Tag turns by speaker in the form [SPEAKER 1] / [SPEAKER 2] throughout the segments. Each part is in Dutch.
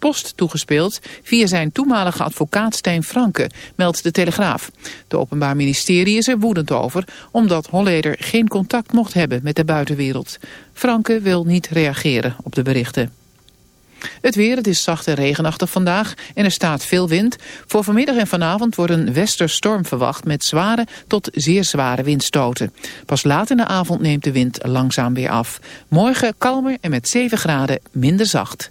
[SPEAKER 1] post toegespeeld via zijn toenmalige advocaat Stijn Franke, meldt de Telegraaf. Het Openbaar Ministerie is er woedend over, omdat Holleder geen contact mocht hebben met de buitenwereld. Franke wil niet reageren op de berichten. Het weer, het is zacht en regenachtig vandaag en er staat veel wind. Voor vanmiddag en vanavond wordt een westerstorm verwacht met zware tot zeer zware windstoten. Pas laat in de avond neemt de wind langzaam weer af. Morgen kalmer en met 7 graden minder zacht.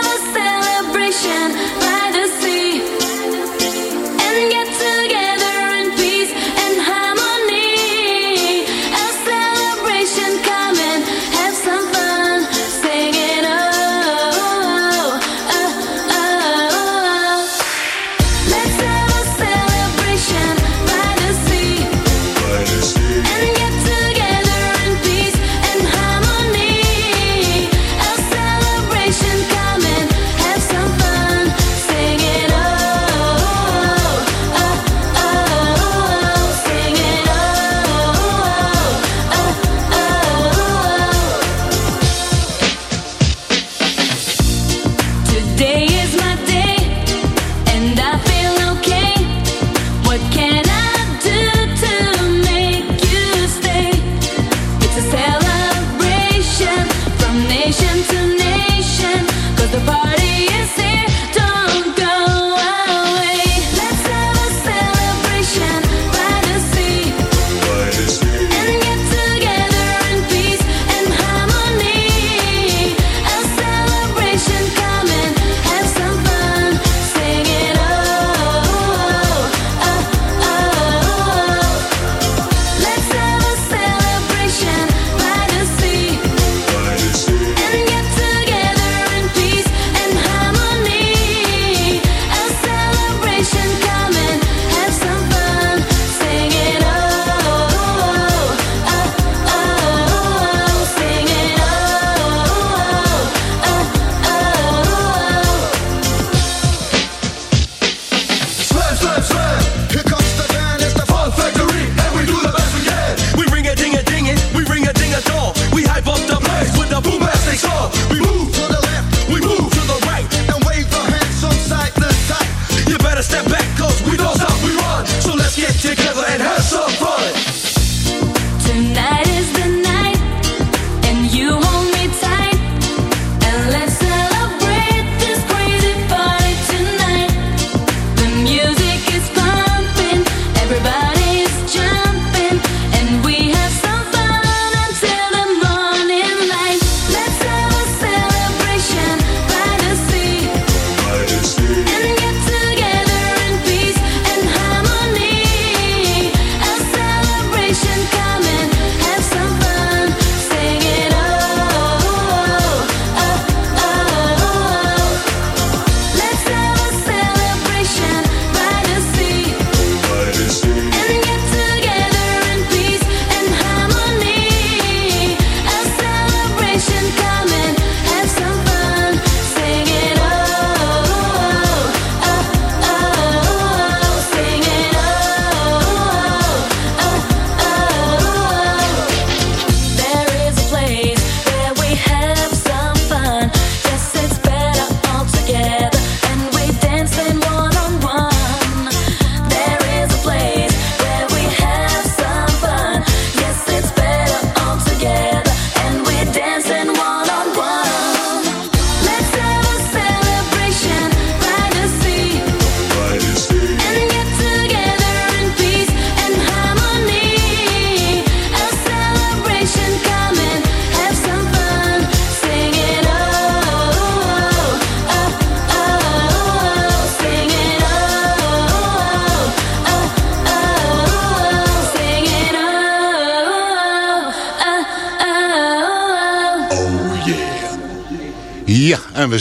[SPEAKER 2] vibration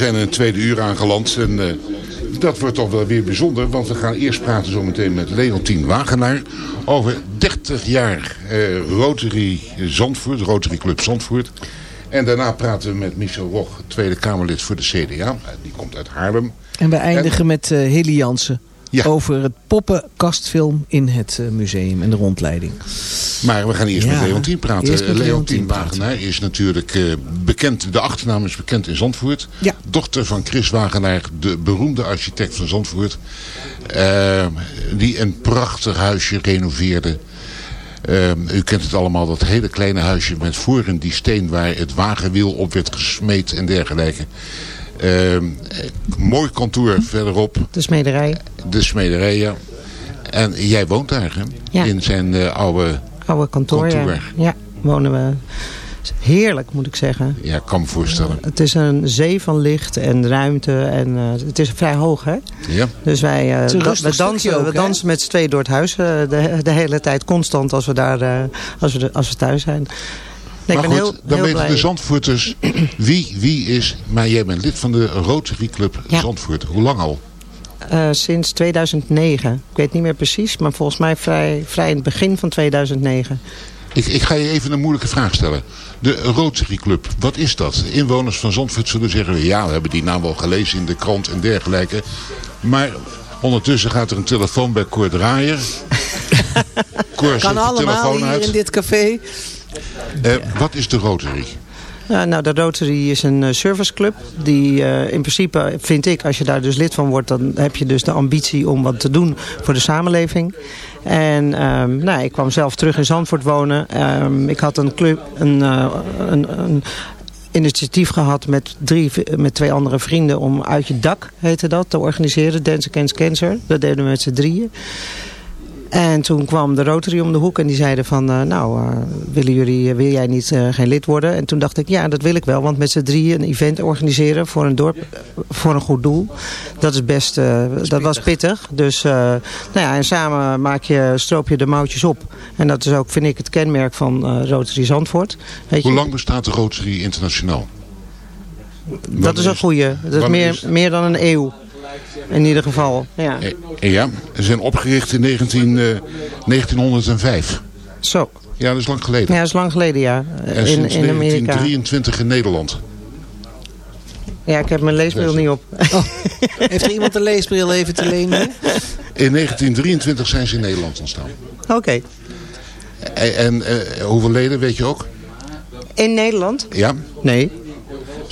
[SPEAKER 2] zijn in het tweede uur aangeland. En eh, dat wordt toch wel weer bijzonder. Want we gaan eerst praten zometeen met Leontien Wagenaar. Over 30 jaar eh, Rotary Zandvoort. Rotary Club Zandvoort. En daarna praten we met Michel Roch, Tweede Kamerlid voor de CDA. Die komt uit Haarlem.
[SPEAKER 3] En we eindigen met uh, Heli Jansen.
[SPEAKER 2] Ja.
[SPEAKER 3] Over het poppenkastfilm in het uh, museum en de rondleiding.
[SPEAKER 2] Maar we gaan eerst
[SPEAKER 3] Ja,
[SPEAKER 2] met Leontien praten.
[SPEAKER 3] met
[SPEAKER 2] Leontien. Wagenaar is natuurlijk eh, bekend. De achternaam is bekend in Zandvoort.
[SPEAKER 3] Ja.
[SPEAKER 2] Dochter van Chris Wagenaar, de beroemde architect van Zandvoort. eh, die een prachtig huisje renoveerde. Eh, u kent het allemaal, dat hele kleine huisje met voren die steen waar het wagenwiel op werd gesmeed en dergelijke. Eh, mooi kantoor verderop,
[SPEAKER 4] De smederij.
[SPEAKER 2] de smederij. ja. En jij woont daar, hè?
[SPEAKER 4] Ja.
[SPEAKER 2] In zijn eh, oude...
[SPEAKER 4] Oude kantoor. Ja.
[SPEAKER 2] Kantoor.
[SPEAKER 4] ja, wonen we. Heerlijk moet ik zeggen.
[SPEAKER 2] Ja, ik kan me voorstellen.
[SPEAKER 4] Het is een zee van licht en ruimte. En eh, het is vrij hoog, hè?
[SPEAKER 2] Ja.
[SPEAKER 4] Dus wij eh, da- we dansen,
[SPEAKER 3] ook,
[SPEAKER 4] we dansen met z'n tweeën door het huis. eh, de, de hele tijd constant als we, daar, eh, als we, de- als we thuis zijn. Nee,
[SPEAKER 2] maar
[SPEAKER 4] ik ben
[SPEAKER 2] goed,
[SPEAKER 4] heel,
[SPEAKER 2] dan
[SPEAKER 4] heel
[SPEAKER 2] weten
[SPEAKER 4] blij.
[SPEAKER 2] de Zandvoorters wie wie is. Maar jij bent lid van de Rotary Club
[SPEAKER 4] Ja.
[SPEAKER 2] Zandvoort. Hoe lang al?
[SPEAKER 4] Eh, sinds 2009. Ik weet niet meer precies, maar volgens mij vrij, vrij in het begin van 2009.
[SPEAKER 2] Ik, ik ga je even een moeilijke vraag stellen. De Rotary Club, wat is dat? Inwoners van Zandvoort zullen zeggen... ja, we hebben die naam wel gelezen in de krant en dergelijke. Maar ondertussen gaat er een telefoon bij Cor Draaier. Cor
[SPEAKER 3] Kan allemaal
[SPEAKER 2] telefoon
[SPEAKER 3] hier
[SPEAKER 2] uit.
[SPEAKER 3] in dit café.
[SPEAKER 2] Eh, wat is de Rotary?
[SPEAKER 4] Ja, nou, de Rotary is een eh, serviceclub. Die eh, in principe, vind ik, als je daar dus lid van wordt... dan heb je dus de ambitie om wat te doen voor de samenleving. En ehm, nou, ik kwam zelf terug in Zandvoort wonen. Ehm, ik had een club, een, een, een initiatief gehad met, drie, met twee andere vrienden... om Uit je dak, heette dat, te organiseren. Dance Against Cancer. Dat deden we met z'n drieën. En toen kwam de Rotary om de hoek en die zeiden van, eh, nou, eh, willen jullie, wil jij niet eh, geen lid worden? En toen dacht ik, ja, dat wil ik wel, want met z'n drieën een event organiseren voor een dorp, eh, voor een goed doel, dat is best, eh, dat, was pittig. Dus, eh, nou ja, en samen maak je, stroop je de mouwtjes op. En dat is ook, vind ik, het kenmerk van eh, Rotary Zandvoort. Weet
[SPEAKER 2] Hoe
[SPEAKER 4] je,
[SPEAKER 2] lang bestaat de Rotary internationaal?
[SPEAKER 4] dat is een goeie. Dat is meer,
[SPEAKER 2] is-
[SPEAKER 4] meer dan een eeuw. In ieder geval, ja.
[SPEAKER 2] Eh, Ja, ze zijn opgericht in 19, eh, 1905.
[SPEAKER 4] Zo.
[SPEAKER 2] Ja, dat is lang geleden.
[SPEAKER 4] Ja, dat is lang geleden, ja.
[SPEAKER 2] En
[SPEAKER 4] In,
[SPEAKER 2] sinds
[SPEAKER 4] in Amerika.
[SPEAKER 2] 1923 in Nederland.
[SPEAKER 4] Ja, ik heb mijn leesbril niet op.
[SPEAKER 3] Heeft er iemand een leesbril even te lenen?
[SPEAKER 2] In 1923 zijn ze in Nederland ontstaan.
[SPEAKER 4] Oké.
[SPEAKER 2] En, en eh, hoeveel leden weet je ook?
[SPEAKER 4] In Nederland?
[SPEAKER 2] Ja,
[SPEAKER 4] Nee.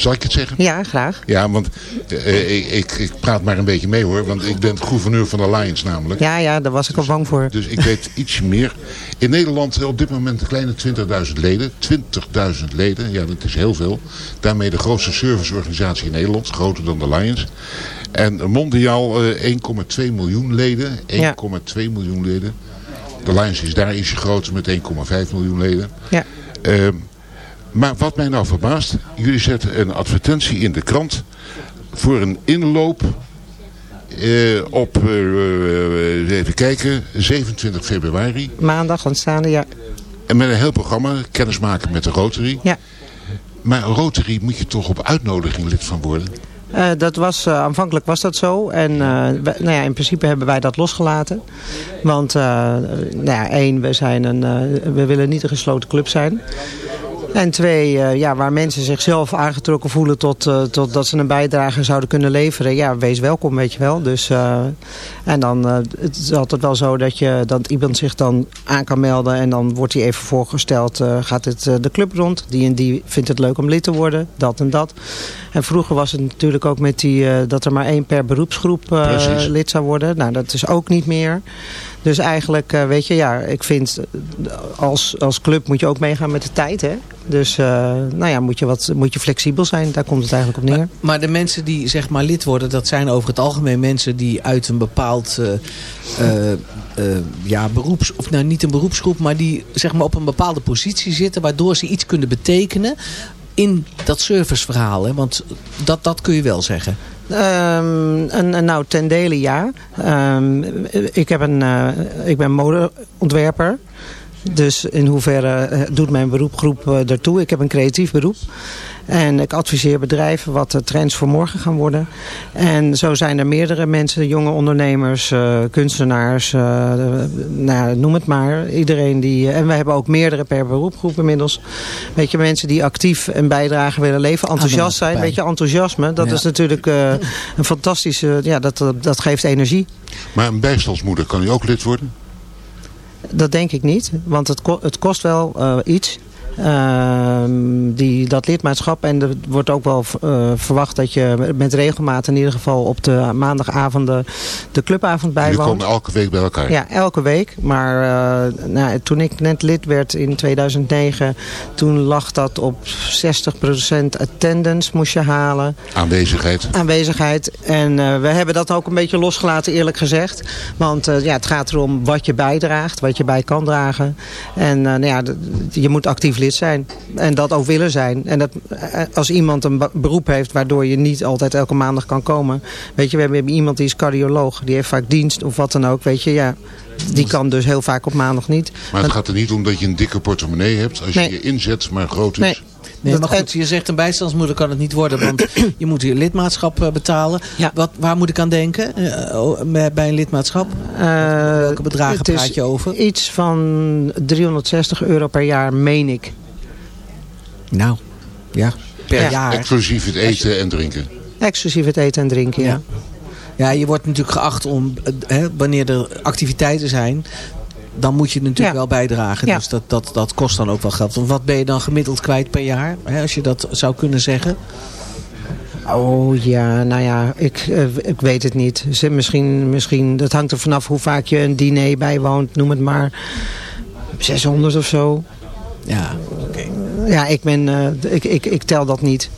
[SPEAKER 2] Zal ik het zeggen?
[SPEAKER 4] Ja, graag.
[SPEAKER 2] Ja, want eh, ik, ik, ik praat maar een beetje mee hoor. Want ik ben gouverneur van de Lions namelijk.
[SPEAKER 4] Ja, ja, daar was ik al bang voor.
[SPEAKER 2] Dus ik weet ietsje meer. In Nederland eh, op dit moment een kleine 20.000 leden. 20.000 leden, ja dat is heel veel. Daarmee de grootste serviceorganisatie in Nederland. Groter dan de Lions. En mondiaal eh, 1,2 miljoen leden. 1,2
[SPEAKER 4] Ja.
[SPEAKER 2] miljoen leden. De Lions is daar ietsje groter met 1,5 miljoen leden.
[SPEAKER 4] Ja.
[SPEAKER 2] Ehm, maar wat mij nou verbaast. Jullie zetten een advertentie in de krant. Voor een inloop. eh, op, eh, eh, even kijken, 27 februari.
[SPEAKER 4] Maandag aanstaande, ja.
[SPEAKER 2] En met een heel programma, kennismaken met de Rotary.
[SPEAKER 4] Ja.
[SPEAKER 2] Maar Rotary moet je toch op uitnodiging lid van worden?
[SPEAKER 4] Dat was, aanvankelijk was dat zo. En nou ja, in principe hebben wij dat losgelaten. Want, nou ja, één, we, zijn een, we willen niet een gesloten club zijn. En twee, eh, ja, waar mensen zichzelf aangetrokken voelen tot, eh, tot dat ze een bijdrage zouden kunnen leveren. Ja, wees welkom, weet je wel. Dus, eh, en dan, het is altijd wel zo dat, je, dat iemand zich dan aan kan melden. En dan wordt hij even voorgesteld, gaat het de club rond. Die en die vindt het leuk om lid te worden, dat en dat. En vroeger was het natuurlijk ook met die, dat er maar één per beroepsgroep lid zou worden. Nou, dat is ook niet meer. Dus eigenlijk, eh, weet je, ja, ik vind eh, als, als club moet je ook meegaan met de tijd, hè. Dus, eh, nou ja, moet je, wat, moet je flexibel zijn. Daar komt het eigenlijk op neer.
[SPEAKER 3] Maar, de mensen die zeg maar lid worden, dat zijn over het algemeen mensen die uit een bepaald eh, ja, beroeps, of nou niet een beroepsgroep, maar die zeg maar op een bepaalde positie zitten, waardoor ze iets kunnen betekenen in dat serviceverhaal. Hè? Want dat, dat kun je wel zeggen.
[SPEAKER 4] Ehm, en, en nou, ten dele ja. Ehm, ik, heb een, eh, ik ben modeontwerper. Dus in hoeverre eh, doet mijn beroepgroep eh, daartoe. Ik heb een creatief beroep. En ik adviseer bedrijven wat de trends voor morgen gaan worden. En zo zijn er meerdere mensen, jonge ondernemers, eh, kunstenaars, eh, nou, ja, noem het maar. Iedereen die, en we hebben ook meerdere per beroepgroep inmiddels. Weet je, mensen die actief een bijdrage willen leveren, enthousiast zijn. Weet je, enthousiasme, dat
[SPEAKER 3] Ja.
[SPEAKER 4] is natuurlijk eh, een fantastische, ja, dat, dat, dat geeft energie.
[SPEAKER 2] Maar een bijstandsmoeder kan u ook lid worden?
[SPEAKER 4] Dat denk ik niet, want het, ko- het kost wel eh, iets. Ehm, die, dat lidmaatschap en er wordt ook wel eh, verwacht dat je met regelmaat in ieder geval op de maandagavonden de clubavond
[SPEAKER 2] Jullie
[SPEAKER 4] bijwoont.
[SPEAKER 2] komen elke week bij elkaar.
[SPEAKER 4] Ja, elke week. Maar eh, nou, toen ik net lid werd in 2009, toen lag dat op 60% attendance moest je halen.
[SPEAKER 2] Aanwezigheid.
[SPEAKER 4] Aanwezigheid. En eh, we hebben dat ook een beetje losgelaten eerlijk gezegd. Want ja, het gaat erom wat je bijdraagt, wat je bij kan dragen. En nou ja, je moet actief lid zijn. En dat ook willen zijn. En dat, eh, als iemand een be- beroep heeft waardoor je niet altijd elke maandag kan komen. Weet je, we hebben iemand die is cardioloog. Die heeft vaak dienst of wat dan ook. Weet je, ja. Die kan dus heel vaak op maandag niet.
[SPEAKER 2] Maar het gaat er niet om dat je een dikke portemonnee hebt. Als je je inzet maar groot is.
[SPEAKER 4] Nee.
[SPEAKER 3] Nee, goed, je zegt een bijstandsmoeder kan het niet worden, want je moet je lidmaatschap eh, betalen.
[SPEAKER 4] Ja.
[SPEAKER 3] Wat, waar moet ik aan denken eh, oh, bij een lidmaatschap?
[SPEAKER 4] Eh,
[SPEAKER 3] Welke bedragen praat je over?
[SPEAKER 4] Iets van 360 euro per jaar, meen ik.
[SPEAKER 3] Nou, ja, per
[SPEAKER 4] Ja.
[SPEAKER 3] jaar.
[SPEAKER 2] Exclusief het eten en drinken.
[SPEAKER 4] Exclusief het eten en drinken, ja.
[SPEAKER 3] Ja. Ja, je wordt natuurlijk geacht om, eh, hè, wanneer er activiteiten zijn, dan moet je natuurlijk
[SPEAKER 4] Ja.
[SPEAKER 3] wel bijdragen.
[SPEAKER 4] Ja.
[SPEAKER 3] Dus dat, dat, dat kost dan ook wel geld. Want wat ben je dan gemiddeld kwijt per jaar, hè, als je dat zou kunnen zeggen?
[SPEAKER 4] Oh ja, nou ja, ik, eh, ik weet het niet. Misschien, misschien, dat hangt er vanaf hoe vaak je een diner bijwoont, noem het maar. 600 of zo.
[SPEAKER 3] Ja, oké.
[SPEAKER 4] Ja, ik, ben, eh, ik, ik, ik tel dat niet.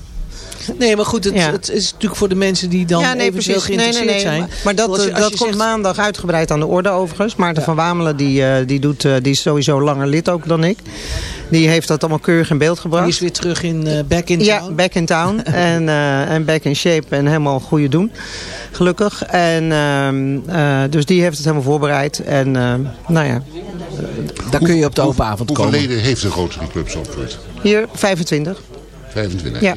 [SPEAKER 3] Nee, maar goed, het,
[SPEAKER 4] Ja.
[SPEAKER 3] het is natuurlijk voor de mensen die dan
[SPEAKER 4] ja, nee,
[SPEAKER 3] eventueel
[SPEAKER 4] precies. Nee, nee,
[SPEAKER 3] geïnteresseerd
[SPEAKER 4] nee.
[SPEAKER 3] zijn.
[SPEAKER 4] Maar, maar dat,
[SPEAKER 3] je-
[SPEAKER 4] eh,
[SPEAKER 3] als
[SPEAKER 4] dat komt
[SPEAKER 3] zegt-
[SPEAKER 4] maandag uitgebreid aan de orde overigens. Maarten van Wamelen die, eh, die, doet, eh, die is sowieso langer lid ook dan ik. Die heeft dat allemaal keurig in beeld gebracht.
[SPEAKER 3] Die is weer terug in eh back in
[SPEAKER 4] Ja,
[SPEAKER 3] town.
[SPEAKER 4] back in town. en, eh, en back in shape en helemaal goede doen. Gelukkig. En, ehm, eh, dus die heeft het helemaal voorbereid. En nou ja,
[SPEAKER 3] Daar kun je op de open avond
[SPEAKER 2] Hoeveel
[SPEAKER 3] komen.
[SPEAKER 2] leden heeft de Rotary Club Zandvoort?
[SPEAKER 4] hier 25.
[SPEAKER 2] 25.
[SPEAKER 4] Ja.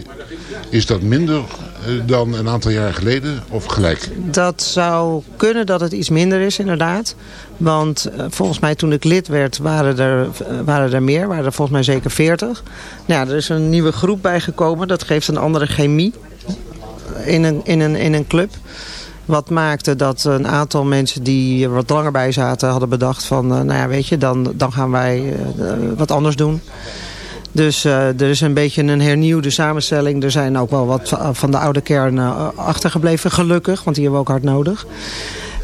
[SPEAKER 2] Is dat minder eh, dan een aantal jaar geleden of gelijk?
[SPEAKER 4] Dat zou kunnen dat het iets minder is inderdaad. Want eh, volgens mij toen ik lid werd waren er, eh, waren er meer. Waren er volgens mij zeker 40. Nou, ja, er is een nieuwe groep bijgekomen. Dat geeft een andere chemie in een, in een, in een club. Wat maakte dat een aantal mensen die er wat langer bij zaten hadden bedacht van... nou ja, weet je, dan, dan gaan wij wat anders doen. Dus eh, er is een beetje een hernieuwde samenstelling. Er zijn ook wel wat va- van de oude kern eh, achtergebleven, gelukkig. Want die hebben we ook hard nodig.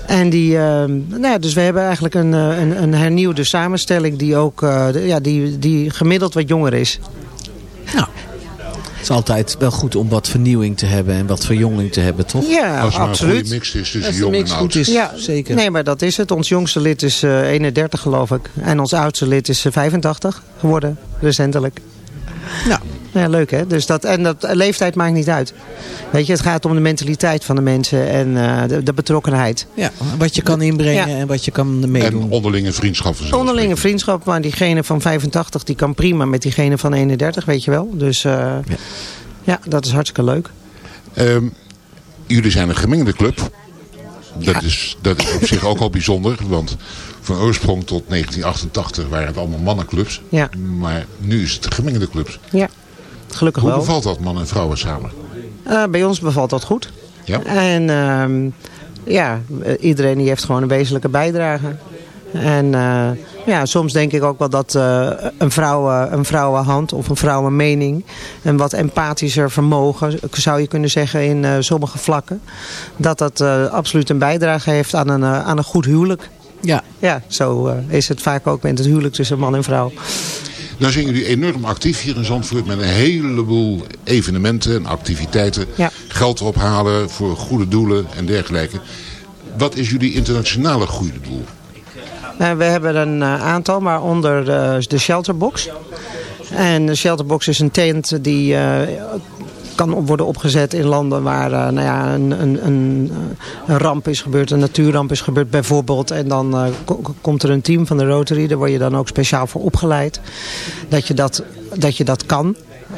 [SPEAKER 4] En die, eh, nou ja, dus we hebben eigenlijk een, eh, een, een hernieuwde samenstelling die ook eh, ja, die, die gemiddeld wat jonger is.
[SPEAKER 3] Nou, het is altijd wel goed om wat vernieuwing te hebben en wat verjonging te hebben, toch?
[SPEAKER 4] Ja,
[SPEAKER 2] Als maar een
[SPEAKER 4] absoluut.
[SPEAKER 2] goede mix is tussen
[SPEAKER 3] Als
[SPEAKER 2] jong en oud.
[SPEAKER 3] goed is,
[SPEAKER 4] Ja,
[SPEAKER 3] zeker.
[SPEAKER 4] Nee, maar dat is het. Ons jongste lid is eh 31 geloof ik. En ons oudste lid is eh, 85 geworden, recentelijk.
[SPEAKER 3] Nou,
[SPEAKER 4] Ja, leuk hè. Dus dat, en dat, leeftijd maakt niet uit. Weet je, het gaat om de mentaliteit van de mensen en eh, de, de betrokkenheid.
[SPEAKER 3] ja, wat je kan inbrengen
[SPEAKER 4] Ja.
[SPEAKER 3] en wat je kan
[SPEAKER 2] En
[SPEAKER 3] meedoen.
[SPEAKER 2] onderlinge vriendschappen. zoals
[SPEAKER 4] Onderlinge vriendschap, maar diegene van 85 die kan prima met diegene van 31, weet je wel. Dus eh, ja.
[SPEAKER 3] Ja.
[SPEAKER 4] dat is hartstikke leuk.
[SPEAKER 2] Ehm, jullie zijn een gemengde club. Dat, is, dat is op zich ook al bijzonder. Want van oorsprong tot 1988 waren het allemaal mannenclubs.
[SPEAKER 4] Ja.
[SPEAKER 2] Maar nu is het gemengde clubs.
[SPEAKER 4] Ja, gelukkig
[SPEAKER 2] Hoe
[SPEAKER 4] wel.
[SPEAKER 2] bevalt dat mannen en vrouwen samen?
[SPEAKER 4] Eh, bij ons bevalt dat goed.
[SPEAKER 2] Ja?
[SPEAKER 4] En ehm, ja, eh, iedereen die heeft gewoon een wezenlijke bijdrage. En eh, ja, soms denk ik ook wel dat een, vrouwen, een vrouwenhand of een vrouwenmening... een wat empathischer vermogen, zou je kunnen zeggen, in sommige vlakken... dat dat absoluut een bijdrage heeft aan een, aan een goed huwelijk.
[SPEAKER 3] Ja,
[SPEAKER 4] Ja, zo eh, is het vaak ook met het huwelijk tussen man en vrouw.
[SPEAKER 2] Nou zijn jullie enorm actief hier in Zandvoort met een heleboel evenementen en activiteiten.
[SPEAKER 4] Ja.
[SPEAKER 2] Geld ophalen voor goede doelen en dergelijke. Wat is jullie internationale goede doel?
[SPEAKER 4] Eh, we hebben een eh, aantal, waaronder eh, de Shelterbox. En de Shelterbox is een tent die eh, kan worden opgezet in landen waar eh, nou ja, een, een, een, een ramp is gebeurd, een natuurramp is gebeurd bijvoorbeeld. En dan eh, ko- komt er een team van de Rotary, daar word je dan ook speciaal voor opgeleid. Dat je dat, dat, je dat kan.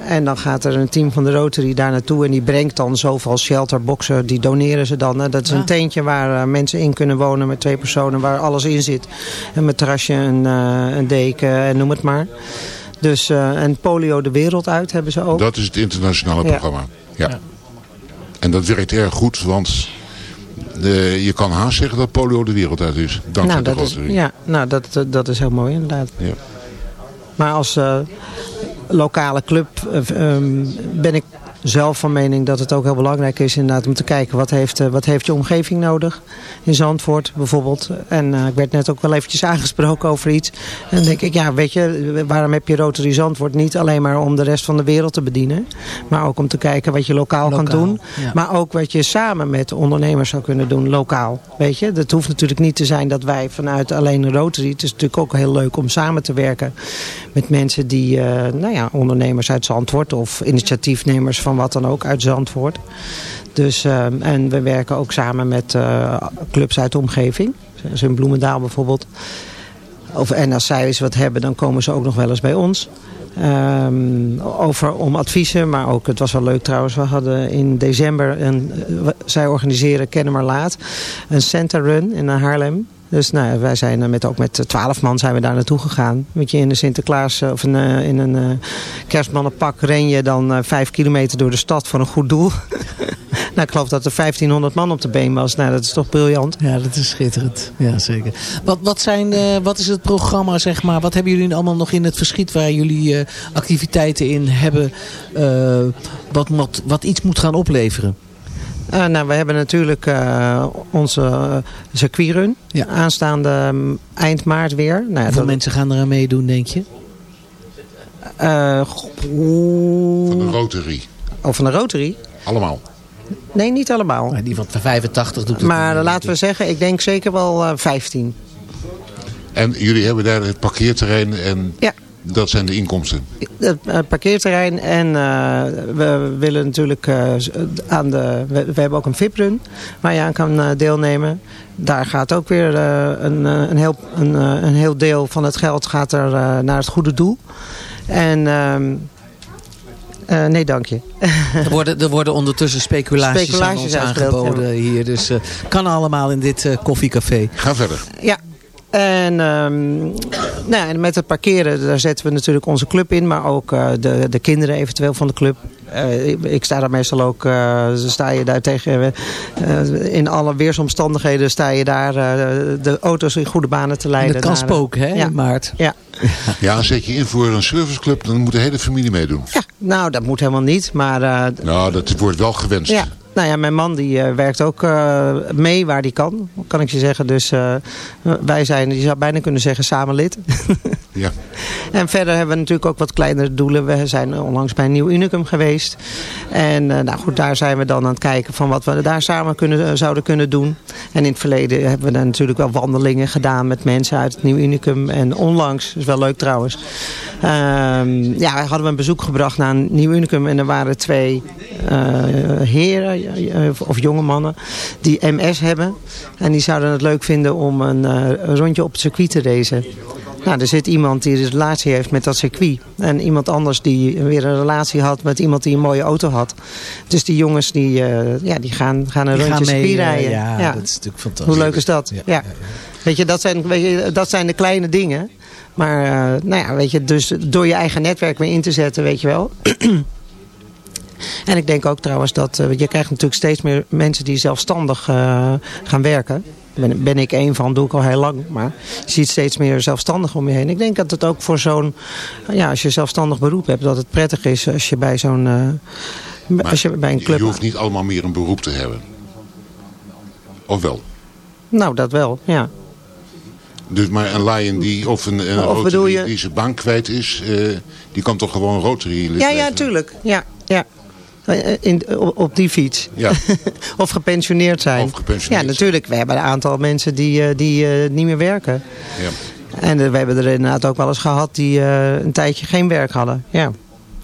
[SPEAKER 4] En dan gaat er een team van de Rotary daar naartoe. En die brengt dan zoveel shelterboxen. Die doneren ze dan. hè. Dat is een tentje waar eh, mensen in kunnen wonen met twee personen. Waar alles in zit. Een matrasje, een, eh, een deken en noem het maar. Dus, eh, en polio de wereld uit hebben ze ook.
[SPEAKER 2] Dat is het internationale
[SPEAKER 4] Ja.
[SPEAKER 2] programma. Ja. En dat werkt erg goed, want de, je kan haast zeggen dat polio de wereld uit is. Dankzij
[SPEAKER 4] nou,
[SPEAKER 2] de
[SPEAKER 4] dat is, ja, nou dat, dat is heel mooi inderdaad.
[SPEAKER 2] Ja.
[SPEAKER 4] Maar als eh, lokale club eh, ehm, ben ik zelf van mening dat het ook heel belangrijk is inderdaad om te kijken wat heeft, eh, wat heeft je omgeving nodig. In Zandvoort bijvoorbeeld. En eh, ik werd net ook wel eventjes aangesproken over iets. En dan denk ik, ja weet je, waarom heb je Rotary Zandvoort niet alleen maar om de rest van de wereld te bedienen. Maar ook om te kijken wat je lokaal, kan doen.
[SPEAKER 3] ja.
[SPEAKER 4] Maar ook wat je samen met ondernemers zou kunnen doen, lokaal. Weet je, dat hoeft natuurlijk niet te zijn dat wij vanuit alleen een Rotary. Het is natuurlijk ook heel leuk om samen te werken met mensen die, eh, nou ja, ondernemers uit Zandvoort of initiatiefnemers van wat dan ook uit Zandvoort. Dus, eh, en we werken ook samen met eh, clubs uit de omgeving. Zoals in Bloemendaal bijvoorbeeld. En als zij eens wat hebben, dan komen ze ook nog wel eens bij ons. Ehm, over, om adviezen, maar ook, het was wel leuk trouwens, we hadden in december, een, eh, zij organiseren Kennen maar Laat, een Santa Run in Haarlem. Dus nou, ja, wij zijn met, ook met twaalf man zijn we daar naartoe gegaan. Weet je, in een Sinterklaas eh, of een, eh, in een eh, kerstmannenpak ren je dan vijf kilometer door de stad voor een goed doel. nou, ik geloof dat er 1500 man op de been was. Nou, dat is toch briljant.
[SPEAKER 3] Ja, dat is schitterend. Ja, zeker. Wat, wat, zijn, wat is het programma, zeg maar? Wat hebben jullie allemaal nog in het verschiet waar jullie activiteiten in hebben? wat, wat, wat iets moet gaan opleveren?
[SPEAKER 4] Eh, nou, we hebben natuurlijk eh, onze uh, circuitrun.
[SPEAKER 3] Ja.
[SPEAKER 4] Aanstaande um, eind maart weer. Nou,
[SPEAKER 3] Hoeveel
[SPEAKER 4] dat-
[SPEAKER 3] mensen gaan eraan meedoen, denk je?
[SPEAKER 4] eh,
[SPEAKER 2] Van de Rotary.
[SPEAKER 4] oh, van de Rotary?
[SPEAKER 2] Allemaal.
[SPEAKER 4] Nee, niet allemaal.
[SPEAKER 3] Die van 85 doet het
[SPEAKER 4] Maar eh, laten we zeggen, ik denk zeker wel eh 15.
[SPEAKER 2] En jullie hebben daar het parkeerterrein en
[SPEAKER 4] Ja.
[SPEAKER 2] Dat zijn de inkomsten.
[SPEAKER 4] Het eh, parkeerterrein en eh, we willen natuurlijk eh, aan de... We, we hebben ook een VIP-run waar je aan kan deelnemen. Daar gaat ook weer een, een, heel, een, een heel deel van het geld gaat er naar het goede doel. En... ehm, eh, nee, dank je.
[SPEAKER 3] Er worden, er worden ondertussen speculaties,
[SPEAKER 4] Speculaties
[SPEAKER 3] aan ons
[SPEAKER 4] uitgedeeld,
[SPEAKER 3] aangeboden hier. Dus kan allemaal in dit koffiecafé.
[SPEAKER 2] Ga verder.
[SPEAKER 4] Ja. En, ehm, nou ja, en met het parkeren, daar zetten we natuurlijk onze club in. Maar ook eh, de, de kinderen eventueel van de club. Eh, ik, ik sta daar meestal ook, eh, sta je daar tegen, eh, in alle weersomstandigheden sta je daar eh, de auto's in goede banen te
[SPEAKER 3] En
[SPEAKER 4] leiden.
[SPEAKER 3] dat kan spoken, hè,
[SPEAKER 4] Ja.
[SPEAKER 3] in maart.
[SPEAKER 4] Ja.
[SPEAKER 2] Ja, zet je in voor een serviceclub, dan moet de hele familie meedoen.
[SPEAKER 4] ja, nou dat moet helemaal niet. Maar eh,
[SPEAKER 2] Nou, dat wordt wel gewenst.
[SPEAKER 4] Ja, nou ja, mijn man die eh, werkt ook eh, mee waar die kan, kan ik je zeggen. Dus eh, wij zijn, je zou bijna kunnen zeggen, samen lid.
[SPEAKER 2] Ja.
[SPEAKER 4] En verder hebben we natuurlijk ook wat kleinere doelen. We zijn onlangs bij een nieuw unicum geweest. En nou goed, daar zijn we dan aan het kijken van wat we daar samen kunnen, zouden kunnen doen. En in het verleden hebben we daar natuurlijk wel wandelingen gedaan met mensen uit het nieuw unicum. En onlangs, dat is wel leuk trouwens, ehm, ja, hadden we een bezoek gebracht naar een nieuw unicum. En er waren twee heren of jonge mannen die MS hebben. En die zouden het leuk vinden om een, eh, een rondje op het circuit te racen. Nou, er zit iemand die een relatie heeft met dat circuit. En iemand anders die weer een relatie had met iemand die een mooie auto had. Dus die jongens die, eh, ja, die gaan, gaan een
[SPEAKER 3] Die
[SPEAKER 4] rondje
[SPEAKER 3] gaan mee,
[SPEAKER 4] circuit
[SPEAKER 3] eh,
[SPEAKER 4] rijden.
[SPEAKER 3] ja, dat is natuurlijk fantastisch.
[SPEAKER 4] Hoe leuk is dat?
[SPEAKER 3] Ja,
[SPEAKER 4] Weet je, dat zijn, weet je, dat zijn de kleine dingen. Maar eh, nou ja, weet je, dus door je eigen netwerk weer in te zetten, weet je wel. En ik denk ook trouwens dat eh, je krijgt natuurlijk steeds meer mensen die zelfstandig eh, gaan werken. Ben, ben ik een van, doe ik al heel lang. Maar je ziet steeds meer zelfstandig om je heen. Ik denk dat het ook voor zo'n, ja, als je zelfstandig beroep hebt, dat het prettig is als je bij zo'n, eh, als je bij een club...
[SPEAKER 2] Je hoeft niet allemaal meer een beroep te hebben. Of wel?
[SPEAKER 4] Nou, dat wel, ja.
[SPEAKER 2] Dus maar een lion die, of een, een
[SPEAKER 4] Of
[SPEAKER 2] Rotary
[SPEAKER 4] bedoel je-
[SPEAKER 2] die zijn baan kwijt is, die kan toch gewoon Rotary lid
[SPEAKER 4] Ja, ja, tuurlijk. Ja, In, op, op die fiets.
[SPEAKER 2] Ja.
[SPEAKER 4] of gepensioneerd zijn.
[SPEAKER 2] Of gepensioneerd
[SPEAKER 4] Ja, natuurlijk. We hebben een aantal mensen die, eh, die eh, niet meer werken.
[SPEAKER 2] Ja.
[SPEAKER 4] En eh, we hebben er inderdaad ook wel eens gehad die eh, een tijdje geen werk hadden. Ja.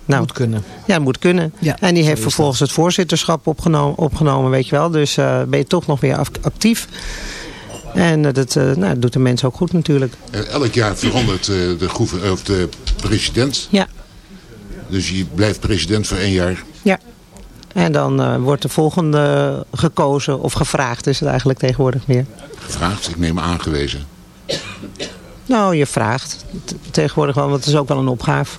[SPEAKER 4] Nou,
[SPEAKER 3] Moet kunnen.
[SPEAKER 4] ja, dat moet kunnen.
[SPEAKER 3] Ja,
[SPEAKER 4] en die heeft vervolgens het voorzitterschap opgenomen, opgenomen weet je wel. Dus eh, ben je toch nog weer actief. En eh, dat, eh, nou, dat doet de mensen ook goed natuurlijk.
[SPEAKER 2] Eh, elk jaar verandert eh, de, of de president.
[SPEAKER 4] Ja.
[SPEAKER 2] Dus je blijft president voor één jaar.
[SPEAKER 4] Ja. En dan eh, wordt de volgende gekozen of gevraagd is het eigenlijk tegenwoordig meer.
[SPEAKER 2] Gevraagd, ik neem aangewezen.
[SPEAKER 4] Nou, je vraagt tegenwoordig wel, want het is ook wel een opgave.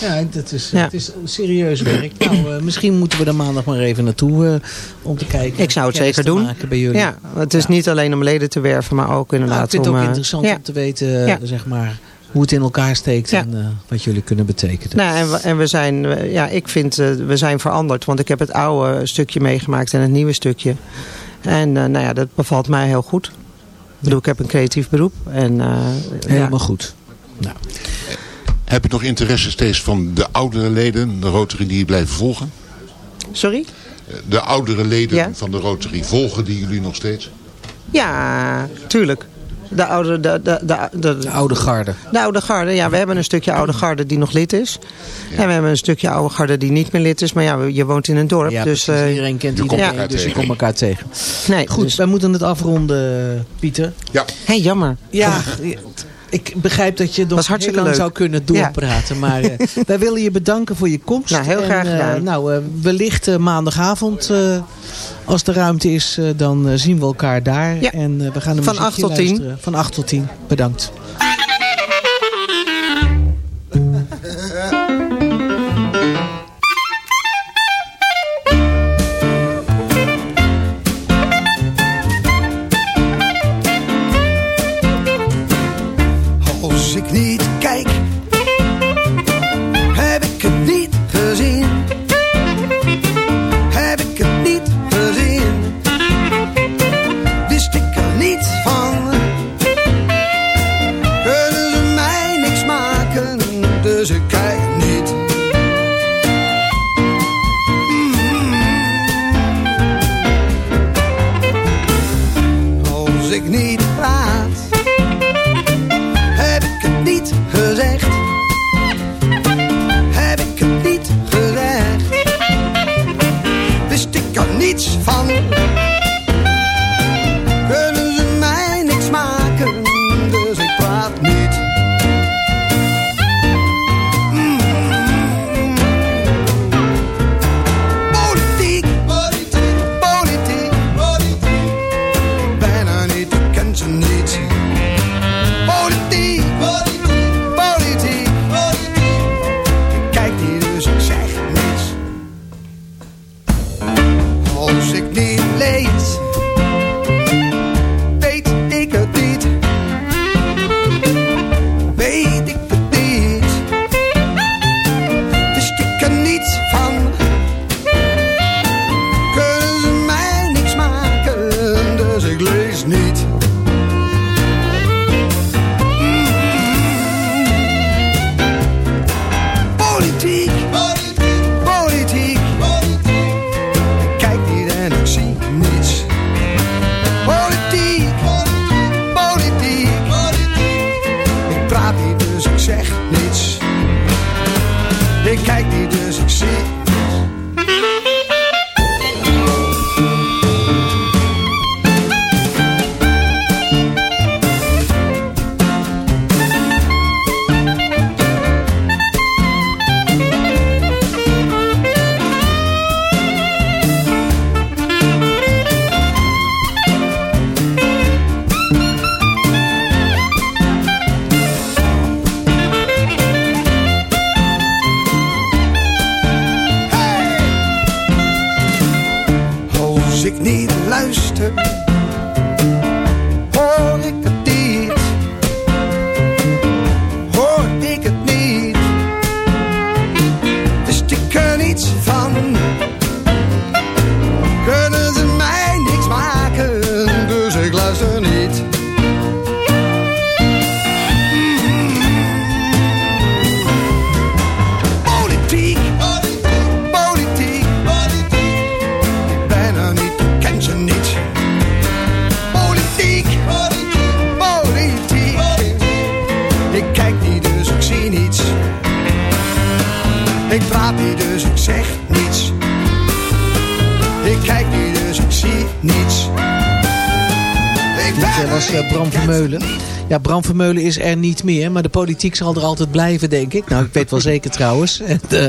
[SPEAKER 3] Ja, dat is,
[SPEAKER 4] Ja.
[SPEAKER 3] het is serieus werk. Nou, eh, misschien moeten we er maandag maar even naartoe eh, om te kijken.
[SPEAKER 4] Ik zou het zeker doen.
[SPEAKER 3] bij jullie.
[SPEAKER 4] Ja, het is
[SPEAKER 3] Ja.
[SPEAKER 4] niet alleen om leden te werven, maar ook
[SPEAKER 3] Nou,
[SPEAKER 4] inderdaad
[SPEAKER 3] ik vind het
[SPEAKER 4] om...
[SPEAKER 3] ook
[SPEAKER 4] eh,
[SPEAKER 3] interessant
[SPEAKER 4] ja.
[SPEAKER 3] om te weten
[SPEAKER 4] Ja.
[SPEAKER 3] zeg maar, hoe het in elkaar steekt
[SPEAKER 4] Ja.
[SPEAKER 3] en eh, wat jullie kunnen betekenen.
[SPEAKER 4] Nou, en, we, en we zijn, eh, ja, ik vind, eh, we zijn veranderd. Want ik heb het oude stukje meegemaakt en het nieuwe stukje. En eh, nou ja, dat bevalt mij heel goed. Ik bedoel, ik heb een creatief beroep. En, eh,
[SPEAKER 3] Helemaal
[SPEAKER 4] ja.
[SPEAKER 3] goed. Nou,
[SPEAKER 2] Heb je nog interesse steeds van de oudere leden, de Rotary, die je blijven volgen?
[SPEAKER 4] Sorry?
[SPEAKER 2] De oudere leden
[SPEAKER 4] Ja.
[SPEAKER 2] van de Rotary volgen die jullie nog steeds?
[SPEAKER 4] Ja, tuurlijk. De oude, de, de, de, de,
[SPEAKER 3] de oude garde.
[SPEAKER 4] de oude garde, ja, we hebben een stukje oude garde die nog lid is. En we hebben een stukje oude garde die niet meer lid is. Maar ja, je woont in een dorp.
[SPEAKER 3] Ja,
[SPEAKER 4] dus,
[SPEAKER 3] precies.
[SPEAKER 4] eh,
[SPEAKER 3] iedereen kent
[SPEAKER 2] je
[SPEAKER 3] iedereen,
[SPEAKER 2] elkaar
[SPEAKER 3] dus je
[SPEAKER 2] tegen.
[SPEAKER 3] komt elkaar tegen.
[SPEAKER 4] nee,
[SPEAKER 3] Goed,
[SPEAKER 4] dus-
[SPEAKER 3] wij moeten het afronden, Pieter.
[SPEAKER 2] Ja.
[SPEAKER 4] Hé, jammer.
[SPEAKER 3] Ja, ik begrijp dat je nog heel lang
[SPEAKER 4] leuk.
[SPEAKER 3] zou kunnen doorpraten. Maar eh, wij willen je bedanken voor je komst.
[SPEAKER 4] Nou, heel graag
[SPEAKER 3] En, eh,
[SPEAKER 4] gedaan.
[SPEAKER 3] nou, eh, wellicht maandagavond, als de ruimte is, dan zien we elkaar daar.
[SPEAKER 4] Ja.
[SPEAKER 3] En we gaan de
[SPEAKER 4] Van
[SPEAKER 3] muziekje
[SPEAKER 4] 8 tot 10.
[SPEAKER 3] luisteren. Van 8 tot 10. Bedankt.
[SPEAKER 5] Als ik niet luister,
[SPEAKER 3] Dit was eh, Bram Vermeulen. Ja, Bram Vermeulen is er niet meer, maar de politiek zal er altijd blijven, denk ik. Nou, ik weet wel zeker trouwens. En, eh,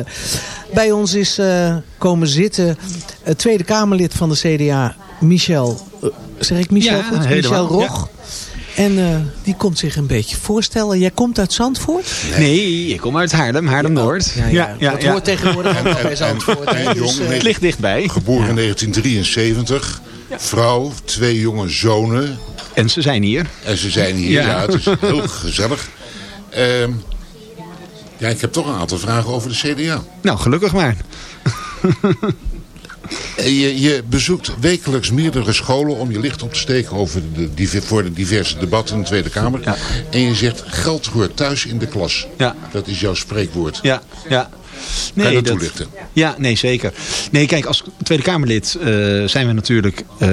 [SPEAKER 3] bij ons is eh, komen zitten het Tweede Kamerlid van de CDA, Michel. zeg ik Michel
[SPEAKER 6] Ja,
[SPEAKER 3] goed? Michel Rog. En eh, die komt zich een beetje voorstellen. Jij komt uit Zandvoort?
[SPEAKER 6] Nee, ik kom uit Haarlem, Haarlem-Noord.
[SPEAKER 3] Ja, ja, dat hoort tegenwoordig ook bij Zandvoort. hè,
[SPEAKER 2] en
[SPEAKER 3] dus,
[SPEAKER 2] jong,
[SPEAKER 6] Het ligt dichtbij.
[SPEAKER 2] Geboren in 1973. Vrouw, twee jonge zonen.
[SPEAKER 6] En ze zijn hier.
[SPEAKER 2] En ze zijn hier.
[SPEAKER 6] Ja.
[SPEAKER 2] Ja, het is heel gezellig. Ehm, ja, ik heb toch een aantal vragen over de CDA.
[SPEAKER 6] Nou, gelukkig maar.
[SPEAKER 2] Eh, Je, je bezoekt wekelijks meerdere scholen om je licht op te steken over de, voor de diverse debatten in de Tweede Kamer.
[SPEAKER 6] Ja.
[SPEAKER 2] En je zegt, geld hoort thuis in de klas.
[SPEAKER 6] Ja.
[SPEAKER 2] Dat is jouw spreekwoord.
[SPEAKER 6] Ja, ja.
[SPEAKER 2] Kan je dat toelichten?
[SPEAKER 6] Ja, nee, zeker. Nee, kijk, als Tweede Kamerlid eh, zijn we natuurlijk eh,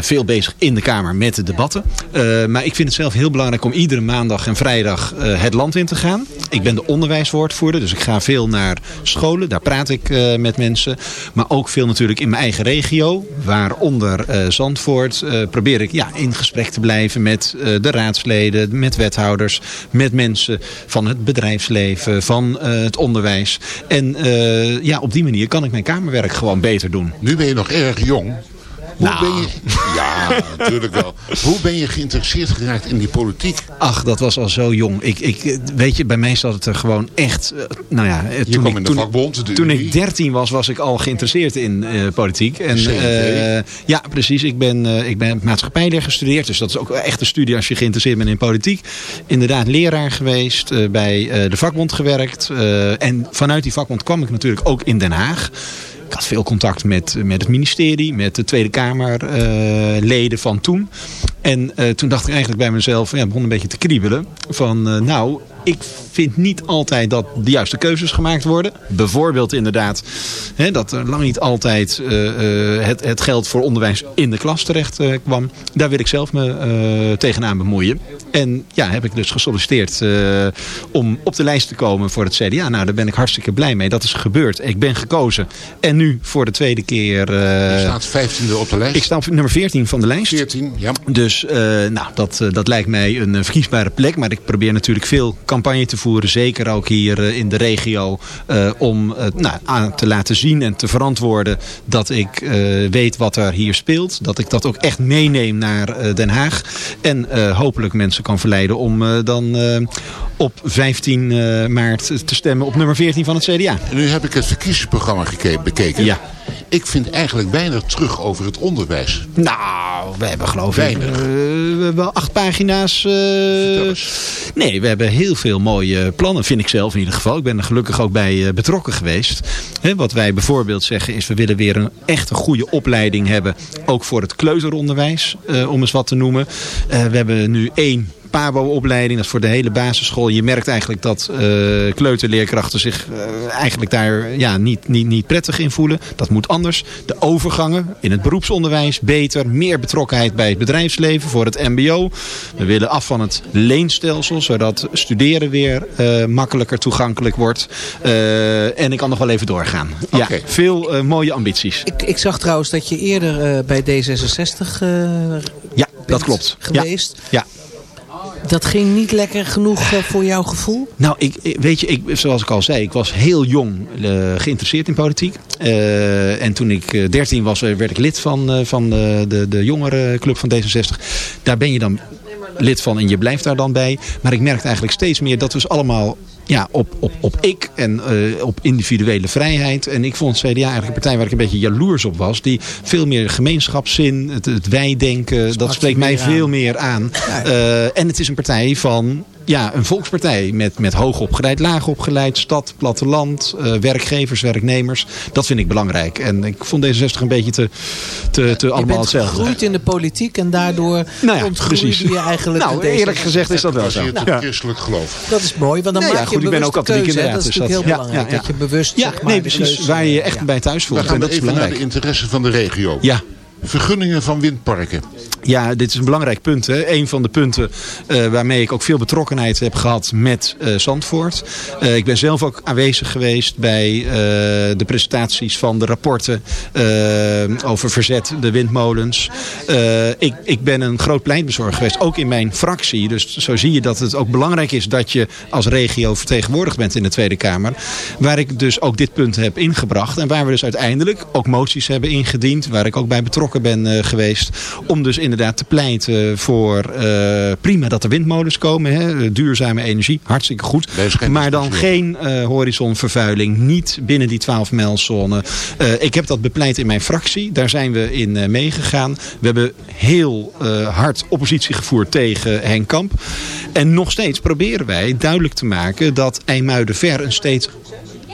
[SPEAKER 6] veel bezig in de Kamer met de debatten. Eh, maar ik vind het zelf heel belangrijk om iedere maandag en vrijdag het land in te gaan. Ik ben de onderwijswoordvoerder, dus ik ga veel naar scholen. Daar praat ik met mensen. Maar ook veel natuurlijk in mijn eigen regio, waaronder Zandvoort. probeer ik ja, in gesprek te blijven met de raadsleden, met wethouders, met mensen van het bedrijfsleven, van het onderwijs. En eh, ja, op die manier kan ik mijn kamerwerk gewoon beter doen.
[SPEAKER 2] Nu ben je nog erg jong. Hoe
[SPEAKER 6] Nou.
[SPEAKER 2] ben je... Ja, natuurlijk wel. Hoe ben je geïnteresseerd geraakt in die politiek?
[SPEAKER 6] Ach, dat was al zo jong. Ik, ik, weet je, bij mij zat het er gewoon echt... eh, nou ja, eh, toen
[SPEAKER 2] kwam
[SPEAKER 6] ik,
[SPEAKER 2] in de
[SPEAKER 6] toen,
[SPEAKER 2] vakbond, de
[SPEAKER 6] Toen ik 13 was, was ik al geïnteresseerd in eh, politiek. En, ja, precies. Ik ben, ik ben maatschappijleer gestudeerd. Dus dat is ook echt een studie als je geïnteresseerd bent in politiek. Inderdaad leraar geweest. bij de vakbond gewerkt. en vanuit die vakbond kwam ik natuurlijk ook in Den Haag. Ik had veel contact met, met het ministerie, met de Tweede Kamerleden leden van toen. En eh, toen dacht ik eigenlijk bij mezelf, ja, begon een beetje te kriebelen. Van eh, nou, ik vind niet altijd dat de juiste keuzes gemaakt worden. Bijvoorbeeld inderdaad hè, dat er lang niet altijd eh, eh, het, het geld voor onderwijs in de klas terecht eh, kwam. Daar wil ik zelf me tegenaan bemoeien. En ja, heb ik dus gesolliciteerd om op de lijst te komen voor het CDA. Nou, daar ben ik hartstikke blij mee. Dat is gebeurd. Ik ben gekozen. En nu voor de tweede keer...
[SPEAKER 2] Je staat 15e op de lijst.
[SPEAKER 6] ik sta op nummer 14 van de lijst.
[SPEAKER 2] 14, ja.
[SPEAKER 6] Dus nou, dat, dat lijkt mij een verkiesbare plek. Maar ik probeer natuurlijk veel campagne te voeren. Zeker ook hier eh, in de regio. eh, om eh, nou, aan te laten zien en te verantwoorden dat ik weet wat er hier speelt. Dat ik dat ook echt meeneem naar Den Haag. En hopelijk mensen kan verleiden om dan op 15 eh, maart te stemmen op nummer 14 van het CDA.
[SPEAKER 2] Nu heb ik het verkiezingsprogramma bekeken.
[SPEAKER 6] Ja.
[SPEAKER 2] Ik vind eigenlijk weinig terug over het onderwijs.
[SPEAKER 6] Nou, we hebben geloof ik
[SPEAKER 2] Weinig.
[SPEAKER 6] eh, we hebben wel acht pagina's. eh, nee, we hebben heel veel mooie plannen, vind ik zelf in ieder geval. Ik ben er gelukkig ook bij eh, betrokken geweest. Wat wij bijvoorbeeld zeggen is, we willen weer een echt een goede opleiding hebben. Ook voor het kleuteronderwijs, om eens wat te noemen. We hebben nu één PABO-opleiding, dat is voor de hele basisschool. Je merkt eigenlijk dat eh, kleuterleerkrachten zich eh, eigenlijk daar ja, niet, niet, niet prettig in voelen. Dat moet anders. De overgangen in het beroepsonderwijs beter. Meer betrokkenheid bij het bedrijfsleven voor het mbo. We willen af van het leenstelsel, zodat studeren weer eh, makkelijker toegankelijk wordt. En ik kan nog wel even doorgaan. Ja, veel mooie ambities.
[SPEAKER 3] Ik, ik zag trouwens dat je eerder bij D66 eh,
[SPEAKER 6] Ja, dat klopt. Ja.
[SPEAKER 3] geweest.
[SPEAKER 6] Ja.
[SPEAKER 3] Dat ging niet lekker genoeg eh, voor jouw gevoel?
[SPEAKER 6] Nou, ik, weet je, ik, zoals ik al zei, ik was heel jong eh, geïnteresseerd in politiek. Eh, en toen ik eh, 13 was, werd ik lid van, van de, de, de jongerenclub van D66. Daar ben je dan lid van en je blijft daar dan bij. Maar ik merkte eigenlijk steeds meer dat we allemaal ja, op, op, op ik en eh, op individuele vrijheid. En ik vond CDA eigenlijk een partij waar ik een beetje jaloers op was. Die veel meer gemeenschapszin, het, het wij-denken, dat spreekt mij
[SPEAKER 3] aan.
[SPEAKER 6] veel meer aan. Eh, en het is een partij van ja, een volkspartij met, met hoog opgeleid, laag opgeleid, stad, platteland, eh, werkgevers, werknemers. Dat vind ik belangrijk. En ik vond D66 een beetje te, te, te
[SPEAKER 3] Je
[SPEAKER 6] allemaal
[SPEAKER 3] bent
[SPEAKER 6] hetzelfde.
[SPEAKER 3] gegroeid in de politiek en daardoor
[SPEAKER 6] Nou ja,
[SPEAKER 3] ontgroeide je eigenlijk
[SPEAKER 6] Nou,
[SPEAKER 3] de
[SPEAKER 6] eerlijk
[SPEAKER 3] D66.
[SPEAKER 6] gezegd is dat wel zo. Ja.
[SPEAKER 2] christelijk geloof.
[SPEAKER 3] Dat is mooi, want dan
[SPEAKER 6] Nee, ja,
[SPEAKER 3] maak je
[SPEAKER 6] goed, ik ben
[SPEAKER 3] een
[SPEAKER 6] ook katholiek inderdaad,
[SPEAKER 3] Dat is
[SPEAKER 6] dus
[SPEAKER 3] natuurlijk heel
[SPEAKER 6] ja,
[SPEAKER 3] belangrijk.
[SPEAKER 6] ja, ja.
[SPEAKER 3] Dat je bewust
[SPEAKER 6] Ja,
[SPEAKER 3] zeg maar,
[SPEAKER 6] nee, precies.
[SPEAKER 3] keuze-
[SPEAKER 6] Waar je je echt
[SPEAKER 3] Ja.
[SPEAKER 6] bij thuis
[SPEAKER 2] We
[SPEAKER 6] voelt. En dat is
[SPEAKER 2] even naar de
[SPEAKER 6] belangrijk.
[SPEAKER 2] interesse van de regio.
[SPEAKER 6] Ja,
[SPEAKER 2] Vergunningen van windparken.
[SPEAKER 6] Ja, dit is een belangrijk punt. Hè. Een van de punten eh, waarmee ik ook veel betrokkenheid heb gehad met eh, Zandvoort. Eh, ik ben zelf ook aanwezig geweest bij de presentaties van de rapporten over verzet, de windmolens. Ik, ik ben een groot pleitbezorger geweest, ook in mijn fractie. Dus zo zie je dat het ook belangrijk is dat je als regio vertegenwoordigd bent in de Tweede Kamer. Waar ik dus ook dit punt heb ingebracht. En waar we dus uiteindelijk ook moties hebben ingediend. Waar ik ook bij betrokken ben geweest. Om dus inderdaad te pleiten voor eh, prima dat er windmolens komen. Hè, duurzame energie, hartstikke goed. Maar dan geen eh, horizonvervuiling. Niet binnen die 12 mijlzone. Eh, ik heb dat bepleit in mijn fractie. Daar zijn we in meegegaan. We hebben heel hard oppositie gevoerd tegen Henk Kamp. En nog steeds proberen wij duidelijk te maken dat IJmuidenver een steeds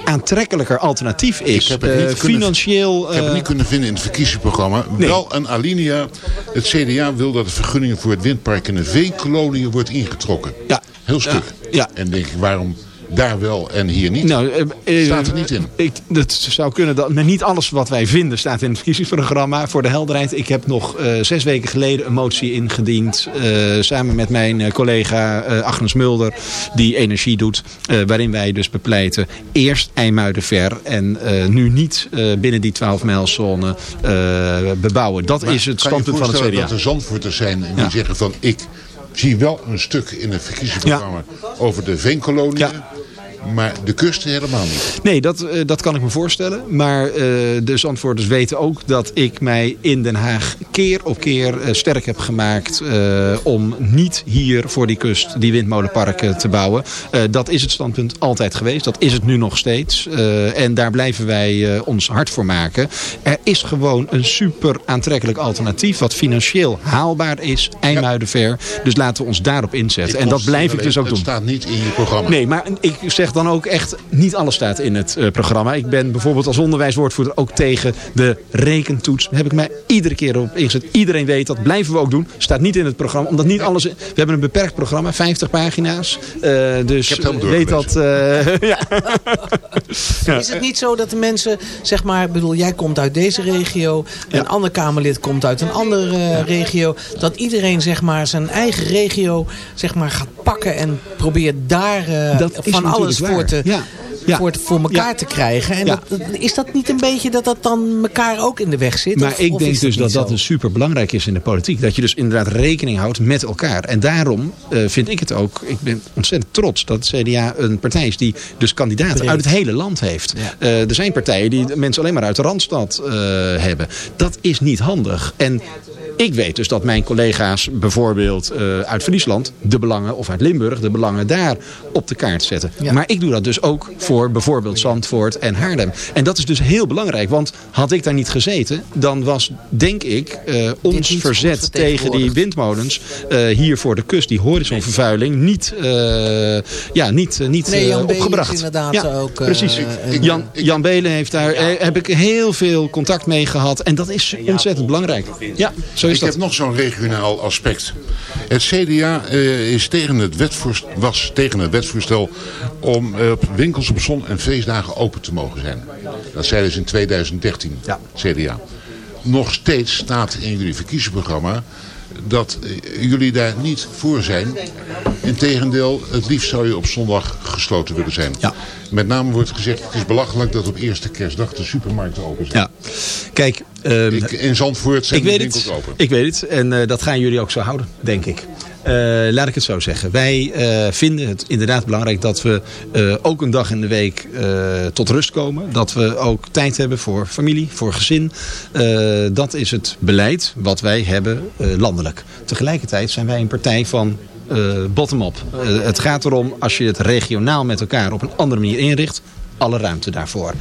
[SPEAKER 6] aantrekkelijker alternatief is.
[SPEAKER 2] Ik heb het niet
[SPEAKER 6] Eh,
[SPEAKER 2] kunnen-
[SPEAKER 6] financieel...
[SPEAKER 2] Ik heb het
[SPEAKER 6] eh,
[SPEAKER 2] niet kunnen vinden in het verkiezingsprogramma.
[SPEAKER 6] Nee.
[SPEAKER 2] Wel een alinea. Het CDA wil dat de vergunningen voor het windpark in de veenkolonie wordt ingetrokken.
[SPEAKER 6] Ja.
[SPEAKER 2] Heel stuk.
[SPEAKER 6] Ja.
[SPEAKER 2] En denk ik, waarom daar wel en hier niet?
[SPEAKER 6] Nou, eh, eh,
[SPEAKER 2] Staat er niet in.
[SPEAKER 6] Ik, dat zou kunnen. Dat, niet alles wat wij vinden staat in het verkiezingsprogramma. Voor de helderheid. Ik heb nog eh, zes weken geleden een motie ingediend. samen met mijn collega Agnes Mulder. Die energie doet. waarin wij dus bepleiten. Eerst IJmuidenver. En eh, nu niet binnen die 12 mijlzone eh, bebouwen. Dat
[SPEAKER 2] Maar
[SPEAKER 6] is het standpunt van het
[SPEAKER 2] voorstellen
[SPEAKER 6] CDA.
[SPEAKER 2] dat er Zandvoorters zijn die
[SPEAKER 6] Ja.
[SPEAKER 2] zeggen van ik zie wel een stuk in het verkiezingsprogramma over de veenkoloniën. Maar de kust helemaal niet.
[SPEAKER 6] Nee, dat, eh, dat kan ik me voorstellen. Maar eh, de Zandvoorters weten ook dat ik mij in Den Haag keer op keer eh, sterk heb gemaakt om niet hier voor die kust die windmolenparken te bouwen. Dat is het standpunt altijd geweest. Dat is het nu nog steeds. En daar blijven wij ons hard voor maken. Er is gewoon een super aantrekkelijk alternatief wat financieel haalbaar is. IJmuidenver. Dus laten we ons daarop inzetten. en dat blijf ik dus ook
[SPEAKER 2] Het
[SPEAKER 6] doen.
[SPEAKER 2] staat niet in je programma.
[SPEAKER 6] Nee, maar ik zeg dan ook echt, niet alles staat in het eh, programma. Ik ben bijvoorbeeld als onderwijswoordvoerder ook tegen de rekentoets. Daar heb ik mij iedere keer op ingezet. Iedereen weet dat, blijven we ook doen. Staat niet in het programma, omdat niet alles... We hebben een beperkt programma, 50 pagina's. Eh, dus
[SPEAKER 2] Ik heb
[SPEAKER 6] weet dat... eh, ja. Ja.
[SPEAKER 3] Is het niet zo dat de mensen, zeg maar, bedoel, jij komt uit deze regio, een ander Kamerlid komt uit een andere regio, dat iedereen, zeg maar, zijn eigen regio, zeg maar, gaat pakken en probeert daar eh, van alles voor, te,
[SPEAKER 6] waar. Ja. Ja.
[SPEAKER 3] voor, voor elkaar
[SPEAKER 6] Ja.
[SPEAKER 3] te krijgen. En
[SPEAKER 6] Ja.
[SPEAKER 3] dat, is dat niet een beetje dat dat dan elkaar ook in de weg zit?
[SPEAKER 6] Maar
[SPEAKER 3] Of-
[SPEAKER 6] ik
[SPEAKER 3] of
[SPEAKER 6] denk dus dat dat een super belangrijk is in de politiek. Dat je dus inderdaad rekening houdt met elkaar. En daarom eh, vind ik het ook, ik ben ontzettend trots dat CDA een partij is die dus kandidaten
[SPEAKER 3] Breed.
[SPEAKER 6] uit het hele land heeft. Eh, er zijn partijen die mensen alleen maar uit de Randstad hebben. Dat is niet handig. En ik weet dus dat mijn collega's bijvoorbeeld eh, uit Friesland de belangen, of uit Limburg, de belangen daar op de kaart zetten.
[SPEAKER 3] Ja.
[SPEAKER 6] Maar ik doe dat dus ook voor bijvoorbeeld Zandvoort en Haarlem. En dat is dus heel belangrijk, want had ik daar niet gezeten, dan was denk ik eh, ons verzet tegen die windmolens eh, hier voor de kust, die horizonvervuiling, niet, ja, niet, niet
[SPEAKER 3] Nee, Beelen is
[SPEAKER 6] opgebracht.
[SPEAKER 3] inderdaad
[SPEAKER 6] ja,
[SPEAKER 3] ook,
[SPEAKER 6] precies. Jan, Jan Belen heeft daar, heb ik heel veel contact mee gehad. En dat is ontzettend belangrijk. Ja, zo is
[SPEAKER 2] Ik
[SPEAKER 6] dat.
[SPEAKER 2] heb nog zo'n regionaal aspect. Het CDA eh, is tegen het was tegen het wetsvoorstel om eh, winkels op zon- en feestdagen open te mogen zijn. Dat zeiden ze in 2013,
[SPEAKER 6] Ja.
[SPEAKER 2] CDA. Nog steeds staat in jullie verkiezingsprogramma dat eh, jullie daar niet voor zijn. Integendeel, het liefst zou je op zondag gesloten willen zijn.
[SPEAKER 6] Ja.
[SPEAKER 2] Met name wordt gezegd, het is belachelijk dat op eerste kerstdag de supermarkten open zijn.
[SPEAKER 6] Ja. Kijk, ehm,
[SPEAKER 2] Ik, in Zandvoort zijn
[SPEAKER 6] ik
[SPEAKER 2] de
[SPEAKER 6] weet
[SPEAKER 2] winkels
[SPEAKER 6] het.
[SPEAKER 2] open.
[SPEAKER 6] Ik weet het. En eh, dat gaan jullie ook zo houden, denk ik. Eh, laat ik het zo zeggen. Wij eh, vinden het inderdaad belangrijk dat we ook een dag in de week tot rust komen. Dat we ook tijd hebben voor familie, voor gezin. Dat is het beleid wat wij hebben landelijk. Tegelijkertijd zijn wij een partij van bottom-up. Het gaat erom als je het regionaal met elkaar op een andere manier inricht. Alle ruimte daarvoor.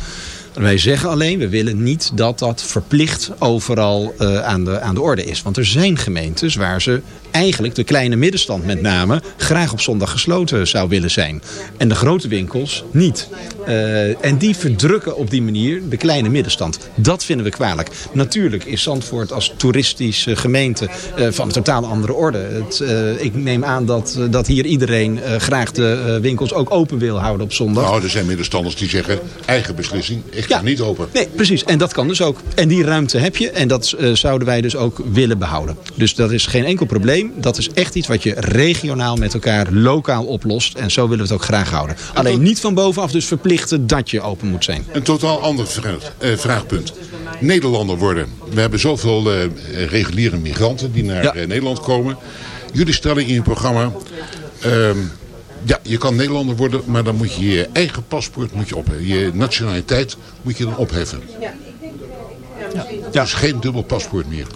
[SPEAKER 6] Wij zeggen alleen, we willen niet dat dat verplicht overal eh, aan, de, aan de orde is. Want er zijn gemeentes waar ze eigenlijk de kleine middenstand met name graag op zondag gesloten zou willen zijn. En de grote winkels niet. Eh, en die verdrukken op die manier de kleine middenstand. Dat vinden we kwalijk. Natuurlijk is Zandvoort als toeristische gemeente eh, van een totaal andere orde. Het, eh, ik neem aan dat, dat hier iedereen graag de winkels ook open wil houden op zondag.
[SPEAKER 2] Nou, er zijn middenstanders die zeggen, eigen beslissing, ik ga niet open.
[SPEAKER 6] Nee, precies. En dat kan dus ook. En die ruimte heb je. En dat zouden wij dus ook willen behouden. Dus dat is geen enkel probleem. Dat is echt iets wat je regionaal met elkaar lokaal oplost. En zo willen we het ook graag houden. Alleen niet van bovenaf dus verplichten dat je open moet zijn.
[SPEAKER 2] Een totaal ander vraag- eh, vraagpunt. Nederlander worden. We hebben zoveel eh, reguliere migranten die naar
[SPEAKER 6] Ja.
[SPEAKER 2] eh, Nederland komen. Jullie stellen in je programma... ehm, ja, je kan Nederlander worden, maar dan moet je je eigen paspoort moet je opheffen. Je nationaliteit moet je dan opheffen. Dus geen dubbel paspoort meer.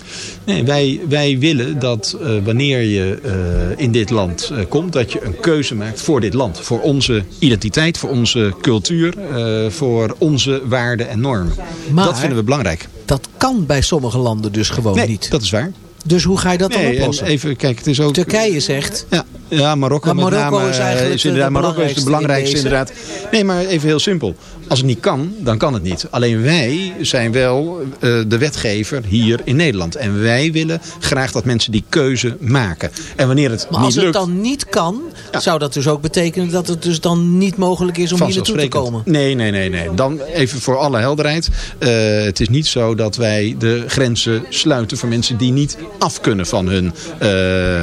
[SPEAKER 6] Nee, wij, wij willen dat eh, wanneer je eh, in dit land eh, komt... dat je een keuze maakt voor dit land. Voor onze identiteit, voor onze cultuur, eh, voor onze waarden en normen.
[SPEAKER 3] Maar-
[SPEAKER 6] dat vinden we belangrijk.
[SPEAKER 3] Dat kan bij sommige landen dus gewoon
[SPEAKER 6] Nee,
[SPEAKER 3] niet.
[SPEAKER 6] dat is waar.
[SPEAKER 3] Dus hoe ga je dat
[SPEAKER 6] Nee,
[SPEAKER 3] dan
[SPEAKER 6] en
[SPEAKER 3] oplossen?
[SPEAKER 6] even, kijk, het is ook...
[SPEAKER 3] Turkije zegt...
[SPEAKER 6] Ja, ja Marokko,
[SPEAKER 3] Maar
[SPEAKER 6] met name,
[SPEAKER 3] is
[SPEAKER 6] eh,
[SPEAKER 3] eigenlijk
[SPEAKER 6] is
[SPEAKER 3] de
[SPEAKER 6] inderdaad, Marokko is de
[SPEAKER 3] belangrijkste
[SPEAKER 6] belangrijkste
[SPEAKER 3] in
[SPEAKER 6] inderdaad. Nee, maar even heel simpel. Als het niet kan, dan kan het niet. Alleen wij zijn wel eh, de wetgever hier in Nederland. En wij willen graag dat mensen die keuze maken. En wanneer het
[SPEAKER 3] Maar
[SPEAKER 6] niet
[SPEAKER 3] als het
[SPEAKER 6] lukt...
[SPEAKER 3] dan niet kan, zou dat dus ook betekenen dat het dus dan niet mogelijk is om hier naartoe te komen?
[SPEAKER 6] Nee, nee, nee, nee. Dan even voor alle helderheid. Eh, het is niet zo dat wij de grenzen sluiten voor mensen die niet af kunnen van hun eh,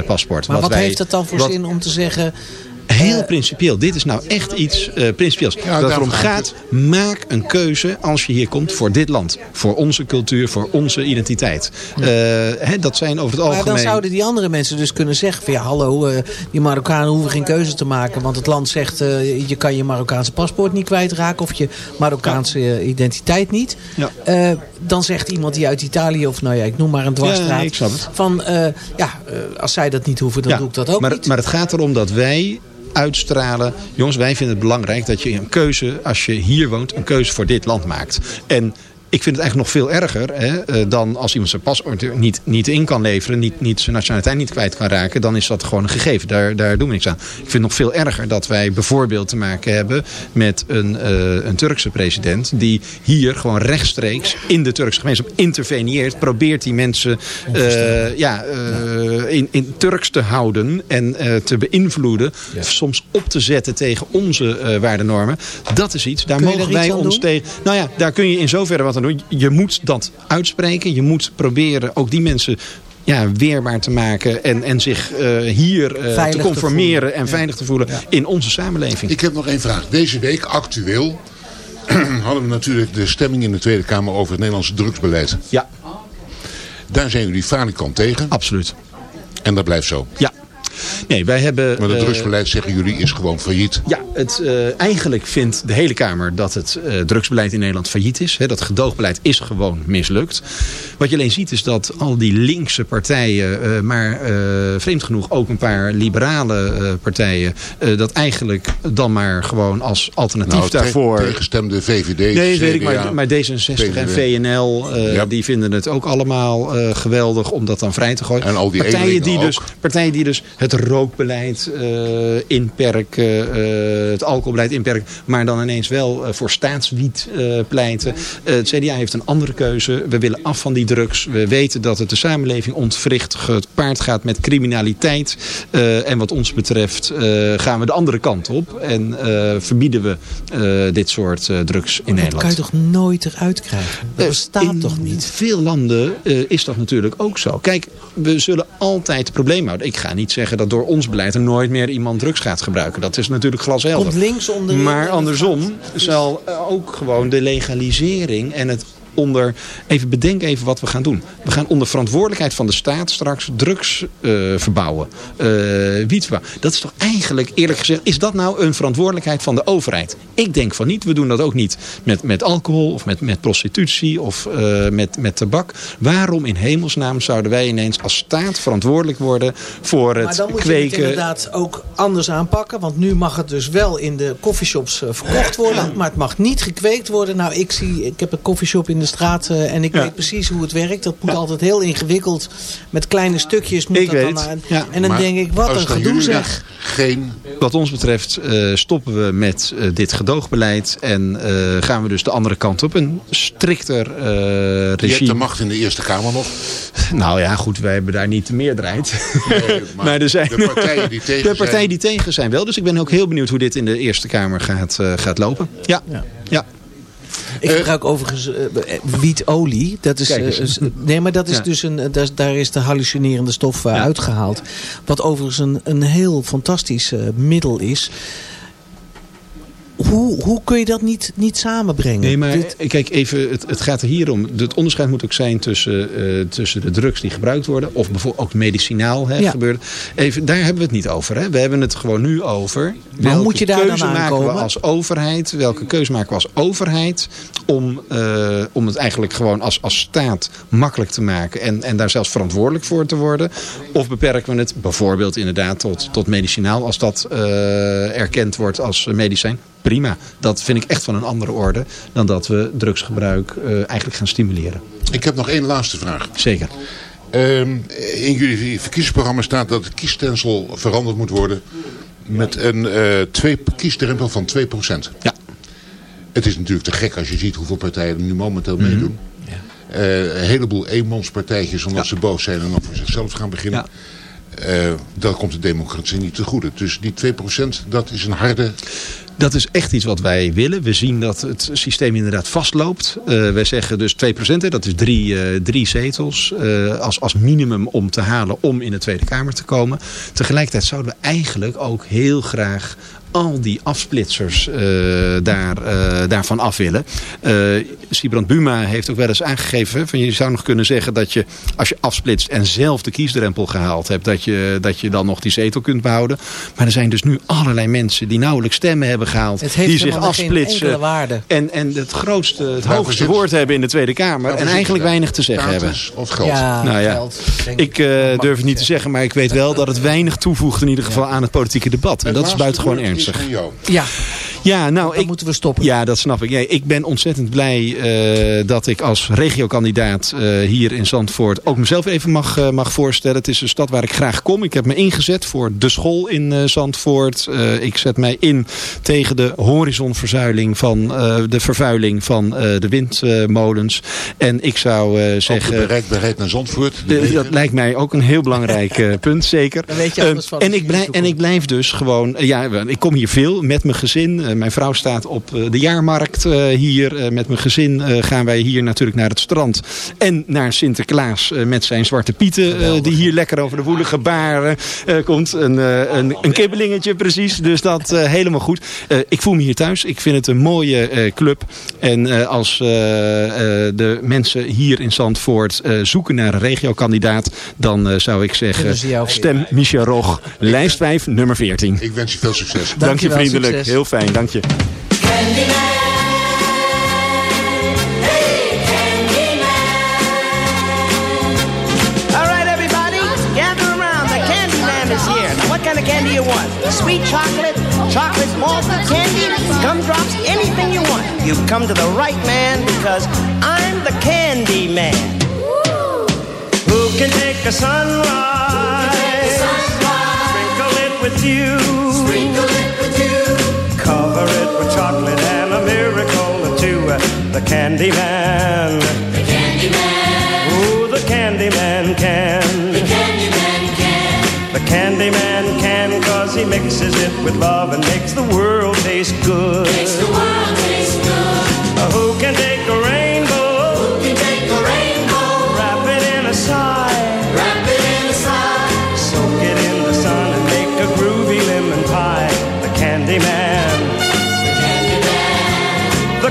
[SPEAKER 6] paspoort.
[SPEAKER 3] Maar wat
[SPEAKER 6] wij-
[SPEAKER 3] heeft het dan voor
[SPEAKER 6] wat-
[SPEAKER 3] om te zeggen...
[SPEAKER 6] Heel principieel. Dit is nou echt iets eh principieels. dat
[SPEAKER 2] daarom
[SPEAKER 6] erom gaat, maak een keuze als je hier komt voor dit land. Voor onze cultuur, voor onze identiteit. Eh, hè, dat zijn over het
[SPEAKER 3] Maar
[SPEAKER 6] algemeen...
[SPEAKER 3] dan zouden die andere mensen dus kunnen zeggen van ja hallo, eh, die Marokkanen hoeven geen keuze te maken. Want het land zegt je kan je Marokkaanse paspoort niet kwijtraken of je Marokkaanse identiteit niet.
[SPEAKER 6] Ja.
[SPEAKER 3] Dan zegt iemand die uit Italië of nou ja ik noem maar een dwarsstraat.
[SPEAKER 6] Ja.
[SPEAKER 3] Van ja, als zij dat niet hoeven dan
[SPEAKER 6] Ja,
[SPEAKER 3] doe ik dat ook
[SPEAKER 6] maar,
[SPEAKER 3] niet.
[SPEAKER 6] Maar het gaat erom dat wij uitstralen. Jongens, wij vinden het belangrijk dat je een keuze, als je hier woont, een keuze voor dit land maakt. En ik vind het eigenlijk nog veel erger hè, eh, dan als iemand zijn paspoort niet, niet in kan leveren, niet, niet zijn nationaliteit niet kwijt kan raken, dan is dat gewoon een gegeven. Daar, daar doen we niks aan. Ik vind het nog veel erger dat wij bijvoorbeeld te maken hebben met een, eh, een Turkse president die hier gewoon rechtstreeks in de Turkse gemeenschap interveneert, probeert die mensen eh, ja, in, in Turks te houden en te beïnvloeden, soms op te zetten tegen onze waardenormen. Dat is iets, daar mogen wij ons
[SPEAKER 3] doen?
[SPEAKER 6] tegen. Nou ja, daar kun je in zoverre wat aan doen. Je moet dat uitspreken. Je moet proberen ook die mensen ja, weerbaar te maken en, en zich eh, hier eh, te conformeren en veilig te voelen in onze samenleving.
[SPEAKER 2] Ik heb nog één vraag. Deze week, actueel, hadden we natuurlijk de stemming in de Tweede Kamer over het Nederlandse drugsbeleid.
[SPEAKER 6] Ja,
[SPEAKER 2] Daar zijn jullie falikant tegen.
[SPEAKER 6] absoluut.
[SPEAKER 2] En dat blijft zo.
[SPEAKER 6] Ja. Nee, wij hebben...
[SPEAKER 2] Maar het
[SPEAKER 6] eh,
[SPEAKER 2] drugsbeleid, zeggen jullie, is gewoon failliet.
[SPEAKER 6] Ja, het, eh, eigenlijk vindt de hele Kamer dat het eh, drugsbeleid in Nederland failliet is. Hè, dat gedoogbeleid is gewoon mislukt. Wat je alleen ziet is dat al die linkse partijen, maar vreemd genoeg ook een paar liberale partijen, dat eigenlijk dan maar gewoon als alternatief
[SPEAKER 2] Nou,
[SPEAKER 6] daarvoor...
[SPEAKER 2] tegengestemde VVD,
[SPEAKER 6] Nee, weet ik, maar, maar D66 en. VNL,
[SPEAKER 2] Ja.
[SPEAKER 6] die vinden het ook allemaal geweldig om dat dan vrij te gooien.
[SPEAKER 2] En al die
[SPEAKER 6] partijen, die dus, partijen die dus het rookbeleid eh, inperken, eh, het alcoholbeleid inperken, maar dan ineens wel eh, voor staatswiet pleiten. Het CDA heeft een andere keuze. We willen af van die drugs. We weten dat het de samenleving ontwricht, gepaard gaat met criminaliteit. En wat ons betreft gaan we de andere kant op en verbieden we dit soort drugs in
[SPEAKER 3] dat
[SPEAKER 6] Nederland.
[SPEAKER 3] kan je toch nooit eruit krijgen? Dat bestaat toch niet?
[SPEAKER 6] veel landen is dat natuurlijk ook zo. Kijk, we zullen altijd problemen houden. Ik ga niet zeggen dat door ons beleid er nooit meer iemand drugs gaat gebruiken. Dat is natuurlijk glashelder.
[SPEAKER 3] Komt links onder...
[SPEAKER 6] Maar andersom zal eh, ook gewoon de legalisering en het onder... Even bedenk even wat we gaan doen. We gaan onder verantwoordelijkheid van de staat straks drugs eh, verbouwen. wiet verbouwen. Dat is toch eigenlijk, eerlijk gezegd, is dat nou een verantwoordelijkheid van de overheid? Ik denk van niet. We doen dat ook niet met, met alcohol of met, met prostitutie of eh, met, met tabak. Waarom in hemelsnaam zouden wij ineens als staat verantwoordelijk worden voor het
[SPEAKER 3] Maar dan moet je
[SPEAKER 6] kweken...
[SPEAKER 3] het inderdaad ook anders aanpakken. Want nu mag het dus wel in de coffeeshops verkocht worden. Maar het mag niet gekweekt worden. Nou, ik, zie, ik heb een coffeeshop in de de straat eh, en ik
[SPEAKER 6] Ja.
[SPEAKER 3] weet precies hoe het werkt. Dat moet altijd heel ingewikkeld. Met kleine stukjes moet
[SPEAKER 6] Ik
[SPEAKER 3] dat
[SPEAKER 6] weet,
[SPEAKER 3] dan
[SPEAKER 6] ja.
[SPEAKER 3] En dan
[SPEAKER 2] Maar
[SPEAKER 3] denk ik, wat een gedoe
[SPEAKER 2] jullie
[SPEAKER 3] zeg.
[SPEAKER 2] Geen,
[SPEAKER 6] Wat ons betreft eh, stoppen we met eh, dit gedoogbeleid en eh, gaan we dus de andere kant op. Een strikter eh,
[SPEAKER 2] je hebt de
[SPEAKER 6] regime.
[SPEAKER 2] macht in de Eerste Kamer nog.
[SPEAKER 6] Nou ja, goed, wij hebben daar niet de meerderheid.
[SPEAKER 2] Nee,
[SPEAKER 6] maar, er zijn
[SPEAKER 2] de partijen die tegen
[SPEAKER 6] de partijen
[SPEAKER 2] zijn-
[SPEAKER 6] die tegen zijn wel. Dus ik ben ook heel benieuwd hoe dit in de Eerste Kamer gaat, eh, gaat lopen. Ja.
[SPEAKER 3] Ja. Ik gebruik overigens eh, eh, wietolie. Dat is, eh, nee, maar dat is dus een, eh, daar, is- daar is de hallucinerende stof eh, uitgehaald. Wat overigens een, een heel fantastisch eh, middel is. Hoe, hoe kun je dat niet, niet samenbrengen?
[SPEAKER 6] Nee, maar
[SPEAKER 3] Dit-
[SPEAKER 6] kijk even, het, het gaat er hier om. Het onderscheid moet ook zijn tussen, eh, tussen de drugs die gebruikt worden. Of bijvoorbeeld ook medicinaal hè,
[SPEAKER 3] Ja.
[SPEAKER 6] gebeurt. Even, daar hebben we het niet over. Hè. We hebben het gewoon nu over.
[SPEAKER 3] hoe moet je daar dan
[SPEAKER 6] keuze maken we als overheid? Welke keuze maken we als overheid? Om, eh, om het eigenlijk gewoon als, als staat makkelijk te maken. En, en daar zelfs verantwoordelijk voor te worden. Of beperken we het bijvoorbeeld inderdaad tot, tot medicinaal. Als dat eh, erkend wordt als medicijn. Prima. Dat vind ik echt van een andere orde. Dan dat we drugsgebruik eh, eigenlijk gaan stimuleren.
[SPEAKER 2] Ik heb nog één laatste vraag.
[SPEAKER 6] Zeker.
[SPEAKER 2] Ehm, in jullie verkiezingsprogramma staat dat het kiesstensel veranderd moet worden met een eh twee, kiesdrempel van 2%.
[SPEAKER 6] Ja.
[SPEAKER 2] Het is natuurlijk te gek als je ziet hoeveel partijen er nu momenteel
[SPEAKER 6] Mhm.
[SPEAKER 2] meedoen. Eh, een heleboel eenmanspartijtjes omdat
[SPEAKER 6] Ja.
[SPEAKER 2] ze boos zijn en dan voor zichzelf gaan beginnen. Eh, dat komt de democratie niet te goede. Dus die 2% dat is een harde...
[SPEAKER 6] Dat is echt iets wat wij willen. We zien dat het systeem inderdaad vastloopt. Eh wij zeggen dus 2%, hè, dat is drie, eh, drie zetels eh, als, als minimum om te halen om in de Tweede Kamer te komen. Tegelijkertijd zouden we eigenlijk ook heel graag al die afsplitsers uh, daar, uh, daarvan af willen. Eh, Sibrand Buma heeft ook wel eens aangegeven... Van, je zou nog kunnen zeggen dat je als je afsplitst... en zelf de kiesdrempel gehaald hebt... dat je, dat je dan nog die zetel kunt behouden. Maar er zijn dus nu allerlei mensen die nauwelijks stemmen hebben gehaald... die zich afsplitsen. En, en het grootste, het hoogste woord hebben in de Tweede Kamer... En eigenlijk weinig te zeggen hebben.
[SPEAKER 2] Of geld.
[SPEAKER 3] Ja,
[SPEAKER 6] nou ja,
[SPEAKER 3] geld,
[SPEAKER 6] ik durf het niet te zeggen... maar ik weet wel dat het weinig toevoegt in ieder geval aan het politieke debat. En dat is buitengewoon ernstig.
[SPEAKER 2] 60.
[SPEAKER 3] Ja.
[SPEAKER 6] Ja, nou,
[SPEAKER 3] dan
[SPEAKER 6] ik,
[SPEAKER 3] moeten we stoppen.
[SPEAKER 6] ja, dat snap ik. Ja, ik ben ontzettend blij eh, dat ik als regiokandidaat eh, hier in Zandvoort ook mezelf even mag, eh, mag voorstellen. Het is een stad waar ik graag kom. Ik heb me ingezet voor de school in eh, Zandvoort. Eh, ik zet mij in tegen de horizonverzuiling van eh, de vervuiling van eh, de windmolens. en ik zou eh,
[SPEAKER 2] Ook de
[SPEAKER 6] zeggen...
[SPEAKER 2] bereikbaarheid naar Zandvoort. de
[SPEAKER 6] dat lijkt mij ook een heel belangrijk punt, zeker.
[SPEAKER 3] Dan weet je alles van
[SPEAKER 6] en, ik blijf, en ik blijf dus gewoon... ja, ik kom hier veel met mijn gezin. Eh, mijn vrouw staat op eh, de jaarmarkt eh, hier. Eh, met mijn gezin eh, gaan wij hier natuurlijk naar het strand. En naar Sinterklaas eh, met zijn zwarte pieten. eh, die hier lekker over de woelige baren eh, komt. Een, eh, een, een kibbelingetje precies. Dus dat eh, helemaal goed. Eh, ik voel me hier thuis. Ik vind het een mooie eh, club. En eh, als eh, eh, de mensen hier in Zandvoort eh, zoeken naar een regiokandidaat... dan eh, zou ik zeggen, stem Michel Rog. Lijst 5, nummer 14.
[SPEAKER 2] Ik wens je veel succes.
[SPEAKER 6] Dank je vriendelijk.
[SPEAKER 3] succes.
[SPEAKER 6] Heel fijn, dank je.
[SPEAKER 7] All right, everybody, gather around. The candy man is here. Now, what kind of candy you want? Sweet chocolate, chocolate malted candy, gumdrops, anything you want. You've come to the right man because I'm the candy man. Who can take a sunrise? Sprinkle it with you. The candy man. Ooh, the candy man can. The candy man can. The candy man can cause he mixes it with love and makes the world taste good. Makes the world taste good. Uh, who can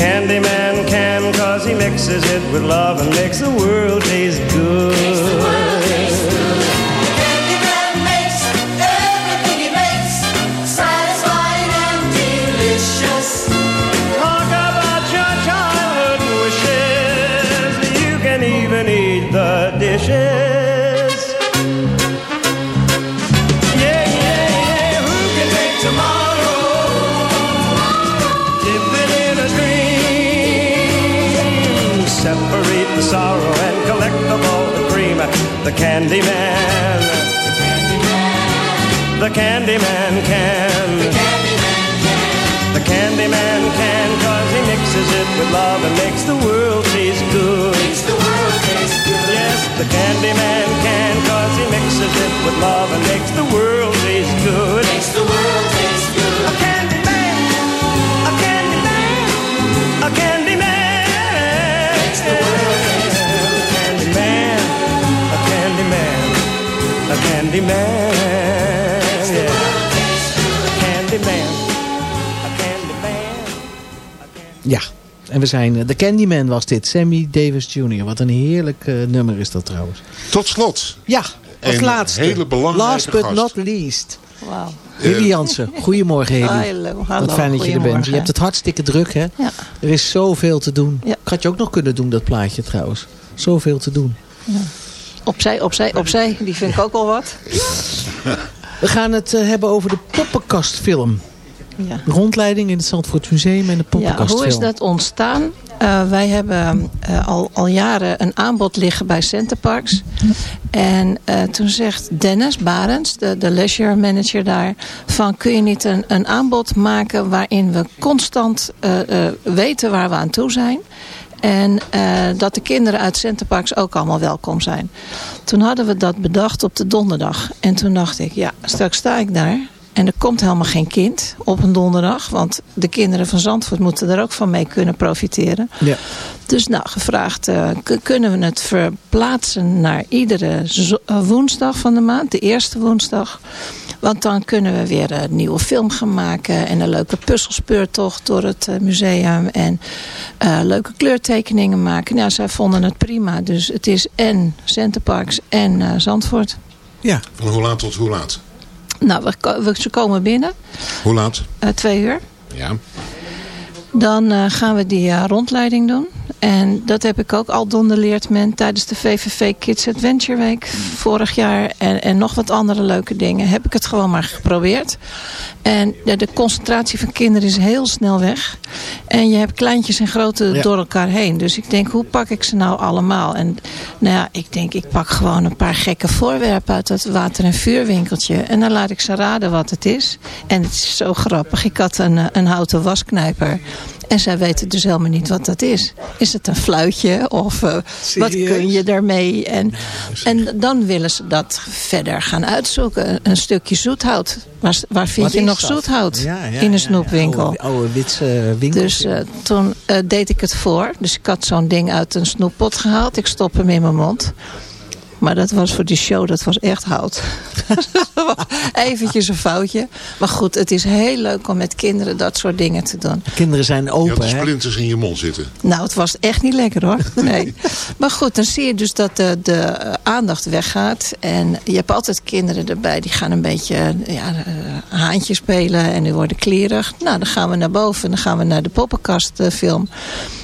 [SPEAKER 7] Candyman can cause he mixes it with love and makes the world taste good. The Candyman. The Candyman can. The Candyman can, cause he mixes it with love and makes the world taste good. Makes the world taste good. Yes, the Candyman can, cause he mixes it with love and makes the world taste good. Candyman. Yeah. A Candyman.
[SPEAKER 3] Ja, en we zijn... eh, The Candyman was dit. Sammy Davis Jr. Wat een heerlijk eh, nummer is dat trouwens.
[SPEAKER 2] Tot slot.
[SPEAKER 3] Ja, als
[SPEAKER 2] Een
[SPEAKER 3] laatste.
[SPEAKER 2] hele belangrijke
[SPEAKER 3] Last but
[SPEAKER 2] gast.
[SPEAKER 3] not least.
[SPEAKER 8] Wauw.
[SPEAKER 3] Hilly Jansen. Goedemorgen Hilly.
[SPEAKER 8] Hallo, hallo,
[SPEAKER 3] Wat fijn dat je er bent. Je hebt het hartstikke druk hè?
[SPEAKER 8] Ja.
[SPEAKER 3] Er is zoveel te doen. Ik had je ook nog kunnen doen dat plaatje trouwens. Zoveel te doen.
[SPEAKER 8] Opzij, opzij, opzij. Die vind ik ook al wat.
[SPEAKER 3] We gaan het eh, hebben over de poppenkastfilm.
[SPEAKER 8] Ja.
[SPEAKER 3] De rondleiding in het Zandvoort Museum en de
[SPEAKER 8] Ja,
[SPEAKER 3] poppenkastfilm.
[SPEAKER 8] hoe is dat ontstaan? Eh, wij hebben eh, al, al jaren een aanbod liggen bij Centerparks. En toen zegt Dennis Barends, de, de leisure manager daar... van kun je niet een, een aanbod maken waarin we constant weten waar we aan toe zijn... En eh, dat de kinderen uit Centerparks ook allemaal welkom zijn. Toen hadden we dat bedacht op de donderdag. En toen dacht ik, ja, straks sta ik daar. En er komt helemaal geen kind op een donderdag. Want de kinderen van Zandvoort moeten er ook van mee kunnen profiteren.
[SPEAKER 3] Ja.
[SPEAKER 8] Dus nou, gevraagd, eh, kunnen we het verplaatsen naar iedere eh, woensdag van de maand. De eerste woensdag. Want dan kunnen we weer een nieuwe film gaan maken. En een leuke puzzelspeurtocht door het eh, museum. En eh, leuke kleurtekeningen maken. Nou, zij vonden het prima. Dus het is en Centerparks en eh, Zandvoort.
[SPEAKER 3] Ja.
[SPEAKER 2] Van hoe laat tot hoe laat?
[SPEAKER 8] Nou, we, we- ze komen binnen.
[SPEAKER 2] Hoe laat?
[SPEAKER 8] eh, twee uur.
[SPEAKER 2] Ja.
[SPEAKER 8] Dan eh, gaan we die rondleiding doen. En dat heb ik ook al donderleerd men tijdens de VVV Kids Adventure Week vorig jaar. En, en nog wat andere leuke dingen. Heb ik het gewoon maar geprobeerd. En de, de concentratie van kinderen is heel snel weg. En je hebt kleintjes en grote
[SPEAKER 3] Ja.
[SPEAKER 8] door elkaar heen. Dus ik denk, hoe pak ik ze nou allemaal? En nou ja, ik denk, ik pak gewoon een paar gekke voorwerpen uit het water- en vuurwinkeltje. En dan laat ik ze raden wat het is. En het is zo grappig. Ik had een, eh, een houten wasknijper. En zij weten dus helemaal niet wat dat is. Is het een fluitje? Of eh, wat kun je daarmee? En, en dan willen ze dat verder gaan uitzoeken. Een stukje zoethout. Waar, waar vind
[SPEAKER 3] Wat
[SPEAKER 8] je nog
[SPEAKER 3] dat?
[SPEAKER 8] zoethout?
[SPEAKER 3] Ja, ja,
[SPEAKER 8] in een snoepwinkel.
[SPEAKER 3] Oude, oude witse winkel.
[SPEAKER 8] Dus eh, toen eh, deed ik het voor. Dus ik had zo'n ding uit een snoeppot gehaald. Ik stop hem in mijn mond. Maar dat was voor die show, dat was echt hout. Eventjes een foutje. Maar goed, het is heel leuk om met kinderen dat soort dingen te doen.
[SPEAKER 3] Kinderen zijn
[SPEAKER 2] Je had
[SPEAKER 3] open
[SPEAKER 2] de
[SPEAKER 3] hè?
[SPEAKER 2] splinters in je mond zitten.
[SPEAKER 8] Nou, het was echt niet lekker hoor. Nee. Maar goed, dan zie je dus dat de, de eh, aandacht weggaat. En je hebt altijd kinderen erbij die gaan een beetje eh, ja, eh, haantje spelen. En die worden klerig. Nou, dan gaan we naar boven. Dan gaan we naar de poppenkastfilm.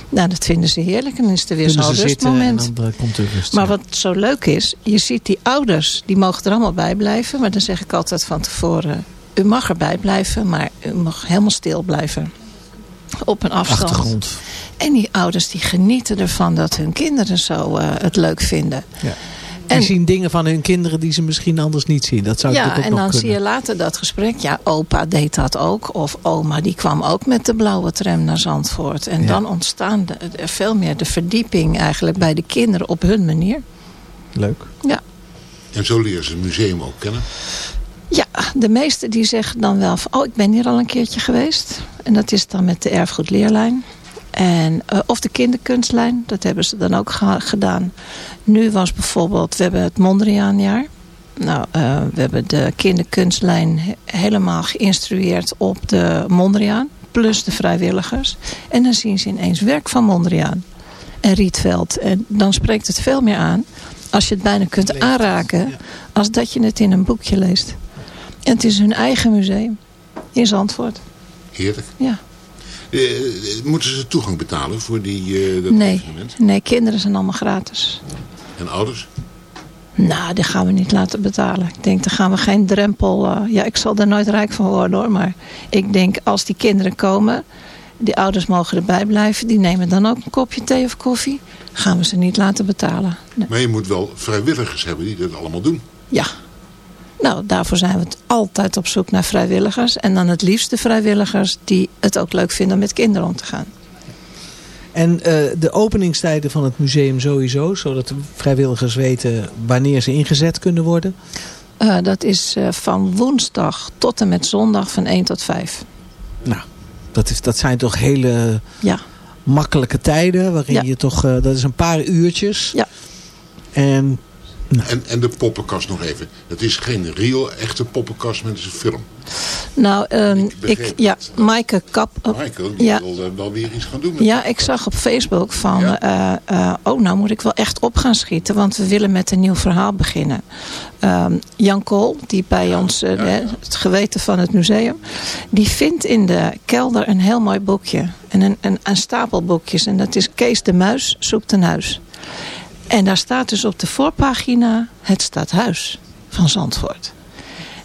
[SPEAKER 8] Nou, dat vinden ze heerlijk. En dan is er weer zo'n rustmoment.
[SPEAKER 3] dan eh, komt er rust.
[SPEAKER 8] Maar
[SPEAKER 3] ja.
[SPEAKER 8] wat zo leuk is, je ziet die ouders, die mogen er allemaal bij blijven. Maar dan zeg ik altijd van tevoren, u mag erbij blijven, maar u mag helemaal stil blijven. Op een afstand.
[SPEAKER 3] Achtergrond.
[SPEAKER 8] En die ouders die genieten ervan dat hun kinderen zo eh, het leuk vinden.
[SPEAKER 3] Ja.
[SPEAKER 8] En-
[SPEAKER 3] Die zien dingen van hun kinderen die ze misschien anders niet zien. Dat zou
[SPEAKER 8] ja,
[SPEAKER 3] ook
[SPEAKER 8] en dan
[SPEAKER 3] nog
[SPEAKER 8] zie je later dat gesprek. Ja, opa deed dat ook. Of oma die kwam ook met de blauwe tram naar Zandvoort. En
[SPEAKER 3] Ja.
[SPEAKER 8] dan ontstaan er veel meer de verdieping eigenlijk bij de kinderen op hun manier.
[SPEAKER 3] Leuk.
[SPEAKER 8] Ja.
[SPEAKER 2] En zo leren ze het museum ook kennen.
[SPEAKER 8] Ja, de meesten die zeggen dan wel van... oh, ik ben hier al een keertje geweest. En dat is dan met de erfgoedleerlijn. En, eh, of de kinderkunstlijn, dat hebben ze dan ook gedaan. Nu was bijvoorbeeld, we hebben het Mondriaanjaar. Nou, eh, we hebben de kinderkunstlijn he- helemaal geïnstrueerd op de Mondriaan. Plus de vrijwilligers. En dan zien ze ineens werk van Mondriaan. en Rietveld. En dan spreekt het veel meer aan als je het bijna kunt aanraken... als dat je het in een boekje leest. En het is hun eigen museum in Zandvoort.
[SPEAKER 2] Heerlijk.
[SPEAKER 8] Ja.
[SPEAKER 2] Eh, moeten ze toegang betalen voor die, dat
[SPEAKER 8] Nee,
[SPEAKER 2] evenement?
[SPEAKER 8] nee, kinderen zijn allemaal gratis.
[SPEAKER 2] En ouders?
[SPEAKER 8] Nou, die gaan we niet laten betalen. Ik denk, daar gaan we geen drempel... eh, ja, ik zal er nooit rijk van worden hoor. Maar ik denk, als die kinderen komen... die ouders mogen erbij blijven. Die nemen dan ook een kopje thee of koffie. Gaan we ze niet laten betalen. Nee.
[SPEAKER 2] Maar je moet wel vrijwilligers hebben die dat allemaal doen.
[SPEAKER 8] Ja. Nou, daarvoor zijn we altijd op zoek naar vrijwilligers. En dan het liefst de vrijwilligers die het ook leuk vinden om met kinderen om te gaan.
[SPEAKER 3] En eh, de openingstijden van het museum sowieso, zodat de vrijwilligers weten wanneer ze ingezet kunnen worden.
[SPEAKER 8] Eh, dat is eh, van woensdag tot en met zondag van 1 tot 5.
[SPEAKER 3] Nou, dat, is, dat zijn toch hele
[SPEAKER 8] Ja.
[SPEAKER 3] makkelijke tijden, waarin
[SPEAKER 8] Ja.
[SPEAKER 3] je toch, dat is een paar uurtjes.
[SPEAKER 8] Ja.
[SPEAKER 3] En
[SPEAKER 2] En, en de poppenkast nog even. Het is geen real echte poppenkast, maar het is een film.
[SPEAKER 8] Nou, ehm, ik, ja, Maaike Kap.
[SPEAKER 2] Michael, die
[SPEAKER 8] ja.
[SPEAKER 2] wil eh, wel weer iets gaan doen met
[SPEAKER 8] Ja, ik zag op Facebook van, eh, eh, oh nou moet ik wel echt op gaan schieten, want we willen met een nieuw verhaal beginnen. Ehm, Jan Kool, die bij ons, het geweten van het museum, die vindt in de kelder een heel mooi boekje. En een, een, een stapel boekjes. En dat is Kees de Muis zoekt een huis. En daar staat dus op de voorpagina het stadhuis van Zandvoort.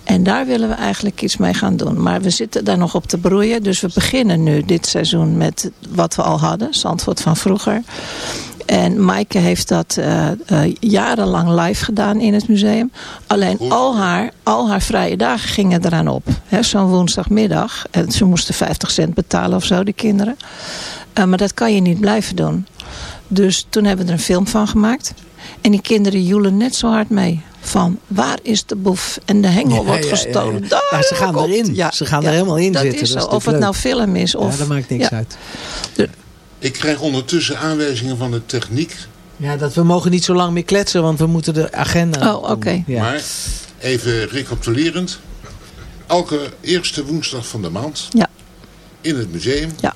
[SPEAKER 8] En daar willen we eigenlijk iets mee gaan doen. Maar we zitten daar nog op te broeien. Dus we beginnen nu dit seizoen met wat we al hadden. Zandvoort van vroeger. En Maaike heeft dat eh, eh, jarenlang live gedaan in het museum. Alleen al haar, al haar vrije dagen gingen eraan op. Zo'n woensdagmiddag. En ze moesten 50 cent betalen of zo, die kinderen. Eh, maar dat kan je niet blijven doen. Dus toen hebben we er een film van gemaakt. En die kinderen joelen net zo hard mee. Van waar is de boef? En de hengel
[SPEAKER 3] Ja,
[SPEAKER 8] wordt
[SPEAKER 3] ja, ja,
[SPEAKER 8] gestolen.
[SPEAKER 3] ja. Ze gaan
[SPEAKER 8] komt-
[SPEAKER 3] erin. Ze gaan er helemaal in
[SPEAKER 8] dat
[SPEAKER 3] zitten.
[SPEAKER 8] Is
[SPEAKER 3] Dat is
[SPEAKER 8] of het nou film is. Of,
[SPEAKER 3] ja, dat maakt niks
[SPEAKER 8] ja.
[SPEAKER 3] uit.
[SPEAKER 2] Ik krijg ondertussen aanwijzingen van de techniek.
[SPEAKER 3] Ja, dat we mogen niet zo lang meer kletsen, want we moeten de agenda...
[SPEAKER 8] Oh, oké.
[SPEAKER 3] Ja.
[SPEAKER 2] Maar even recapitulerend. Elke eerste woensdag van de maand
[SPEAKER 8] Ja.
[SPEAKER 2] in het museum.
[SPEAKER 8] Ja.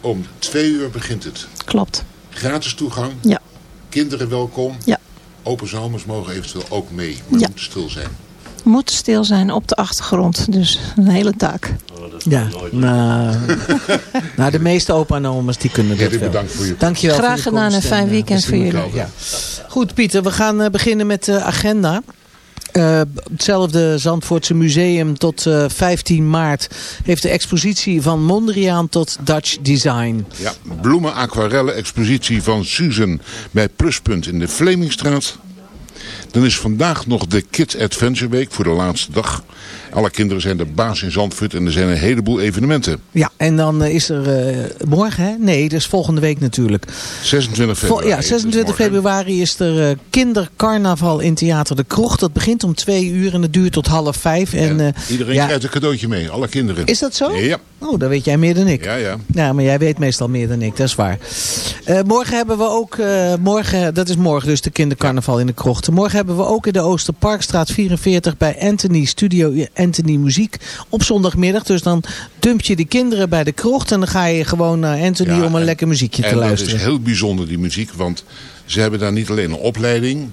[SPEAKER 2] Om twee uur begint het.
[SPEAKER 8] Klopt.
[SPEAKER 2] Gratis toegang.
[SPEAKER 8] Ja.
[SPEAKER 2] Kinderen welkom.
[SPEAKER 8] Ja.
[SPEAKER 2] Open zomers mogen eventueel ook mee, maar
[SPEAKER 8] Ja.
[SPEAKER 2] moeten stil zijn.
[SPEAKER 8] Moet stil zijn op de achtergrond. Dus een hele taak.
[SPEAKER 3] Ja, nou, nou, de meeste opa-nomas die kunnen dat
[SPEAKER 2] Hartelijk
[SPEAKER 3] wel.
[SPEAKER 2] bedankt voor je
[SPEAKER 3] Dankjewel
[SPEAKER 8] Graag
[SPEAKER 3] voor je
[SPEAKER 8] gedaan
[SPEAKER 3] komst
[SPEAKER 8] en fijn
[SPEAKER 3] eh,
[SPEAKER 8] weekend voor jullie.
[SPEAKER 3] Ja. Goed Pieter, we gaan eh, beginnen met de agenda. Eh, hetzelfde Zandvoortse museum tot eh, 15 maart heeft de expositie van Mondriaan tot Dutch Design.
[SPEAKER 2] Ja, bloemen aquarellen expositie van Susan bij Pluspunt in de Vlemingstraat. Dan is vandaag nog de Kids Adventure Week voor de laatste dag. Alle kinderen zijn de baas in Zandvoort en er zijn een heleboel evenementen.
[SPEAKER 3] Ja, en dan eh, is er eh, morgen, hè? Nee, dat is volgende week natuurlijk.
[SPEAKER 2] 26
[SPEAKER 3] Vol-
[SPEAKER 2] februari.
[SPEAKER 3] ja, 26 februari is er eh, kindercarnaval in Theater de Krocht. Dat begint om twee uur en het duurt tot half vijf. En,
[SPEAKER 2] Iedereen
[SPEAKER 3] ja,
[SPEAKER 2] krijgt een cadeautje mee, alle kinderen.
[SPEAKER 3] Is dat zo?
[SPEAKER 2] Ja.
[SPEAKER 3] Oh, dan weet jij meer dan ik.
[SPEAKER 2] Ja, ja.
[SPEAKER 3] Ja, maar jij weet meestal meer dan ik, dat is waar. Morgen hebben we ook, morgen, dat is morgen dus de kindercarnaval in de krochten. Morgen hebben we ook in de Oosterparkstraat 44 bij Anthony, Studio Anthony Muziek op zondagmiddag. Dus dan dump je de kinderen bij de krocht en dan ga je gewoon naar Anthony
[SPEAKER 2] Ja,
[SPEAKER 3] om een
[SPEAKER 2] en-
[SPEAKER 3] lekker muziekje te
[SPEAKER 2] en
[SPEAKER 3] luisteren.
[SPEAKER 2] dat is heel bijzonder, die muziek. Want ze hebben daar niet alleen een opleiding,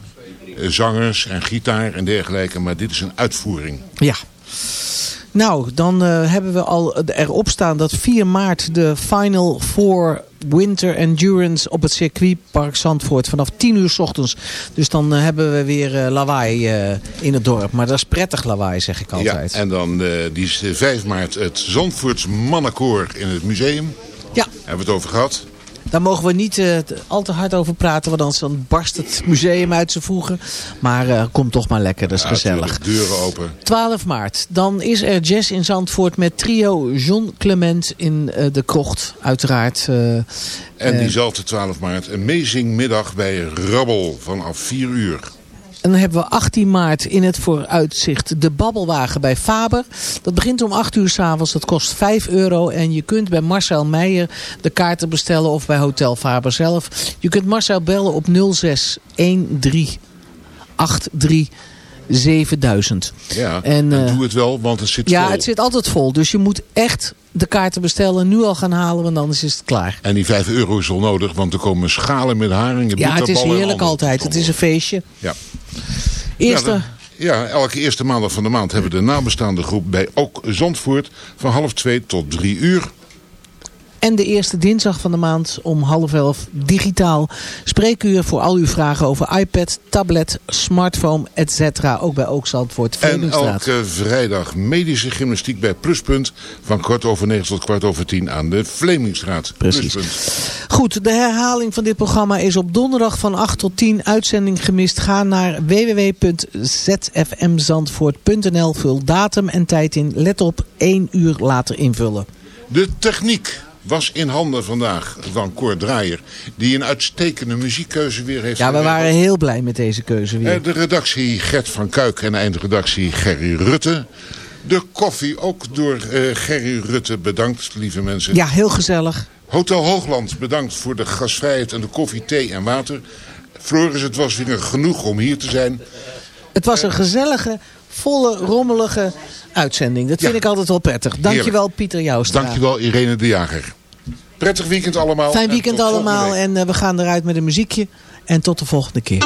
[SPEAKER 2] eh, zangers en gitaar en dergelijke. Maar dit is een uitvoering.
[SPEAKER 3] Ja. Nou, dan eh, hebben we al erop staan dat 4 maart de Final Four Winter Endurance op het circuitpark Zandvoort vanaf 10 uur s ochtends. Dus dan eh, hebben we weer eh, lawaai eh, in het dorp. Maar dat is prettig lawaai, zeg ik altijd.
[SPEAKER 2] Ja, en dan die is eh, 5 maart het Zandvoorts Mannenkoor in het museum.
[SPEAKER 3] Ja.
[SPEAKER 2] Hebben we het over gehad.
[SPEAKER 3] Daar mogen we niet eh, al te hard over praten, want anders dan barst het museum uit zijn voegen. Maar eh, kom toch maar lekker, dat is
[SPEAKER 2] Ja,
[SPEAKER 3] gezellig.
[SPEAKER 2] Deuren open.
[SPEAKER 3] 12 maart, dan is er jazz in Zandvoort met trio John Clement in eh, de krocht, uiteraard.
[SPEAKER 2] En diezelfde 12 maart, Amazing middag bij Rabbel vanaf 4 uur.
[SPEAKER 3] En dan hebben we 18 maart in het vooruitzicht de babbelwagen bij Faber. Dat begint om 8 uur s'avonds. Dat kost 5 euro. En je kunt bij Marcel Meijer de kaarten bestellen of bij Hotel Faber zelf. Je kunt Marcel bellen op 0613 83 7000.
[SPEAKER 2] Ja,
[SPEAKER 3] En,
[SPEAKER 2] en,
[SPEAKER 3] eh,
[SPEAKER 2] doe het wel, want het zit
[SPEAKER 3] Ja,
[SPEAKER 2] vol.
[SPEAKER 3] het zit altijd vol. Dus je moet echt de kaarten bestellen. Nu al gaan halen, want anders is het klaar.
[SPEAKER 2] En die 5 euro is wel nodig, want er komen schalen met haringen,
[SPEAKER 3] Ja, het is heerlijk altijd. Het is een feestje.
[SPEAKER 2] Ja.
[SPEAKER 3] Eerste...
[SPEAKER 2] Ja, elke eerste maandag van de maand hebben we de nabestaande groep bij Ook Zandvoort van half twee tot drie uur.
[SPEAKER 3] En de eerste dinsdag van de maand om half elf digitaal. Spreekuur voor al uw vragen over iPad, tablet, smartphone, etc. Ook bij Ook Zandvoort,
[SPEAKER 2] En elke vrijdag medische gymnastiek bij Pluspunt van kwart over negen tot kwart over tien aan de Vlemingstraat.
[SPEAKER 3] Precies.
[SPEAKER 2] Pluspunt.
[SPEAKER 3] Goed, de herhaling van dit programma is op donderdag van 8 tot 10. Uitzending gemist. Ga naar www.zfmzandvoort.nl. Vul datum en tijd in. Let op, één uur later invullen.
[SPEAKER 2] De techniek was in handen vandaag van Cor Draaier, die een uitstekende muziekkeuze weer heeft
[SPEAKER 3] Ja, we waren heel blij met deze keuze weer.
[SPEAKER 2] Eh, De redactie Gert van Kuik en de eindredactie Gerry Rutte. De koffie ook door eh, Gerry Rutte bedankt, lieve mensen.
[SPEAKER 3] Ja, heel gezellig.
[SPEAKER 2] Hotel Hoogland bedankt voor de gastvrijheid en de koffie, thee en water. Floris, het was weer genoeg om hier te zijn.
[SPEAKER 3] Het was een gezellige, volle, rommelige uitzending. Dat vind
[SPEAKER 2] Ja.
[SPEAKER 3] ik altijd wel prettig. Dankjewel. Pieter Joustra.
[SPEAKER 2] Dankjewel Irene de Jager. Prettig weekend allemaal.
[SPEAKER 3] Fijn
[SPEAKER 2] en
[SPEAKER 3] weekend allemaal. En eh, we gaan eruit met een muziekje. En tot de volgende keer.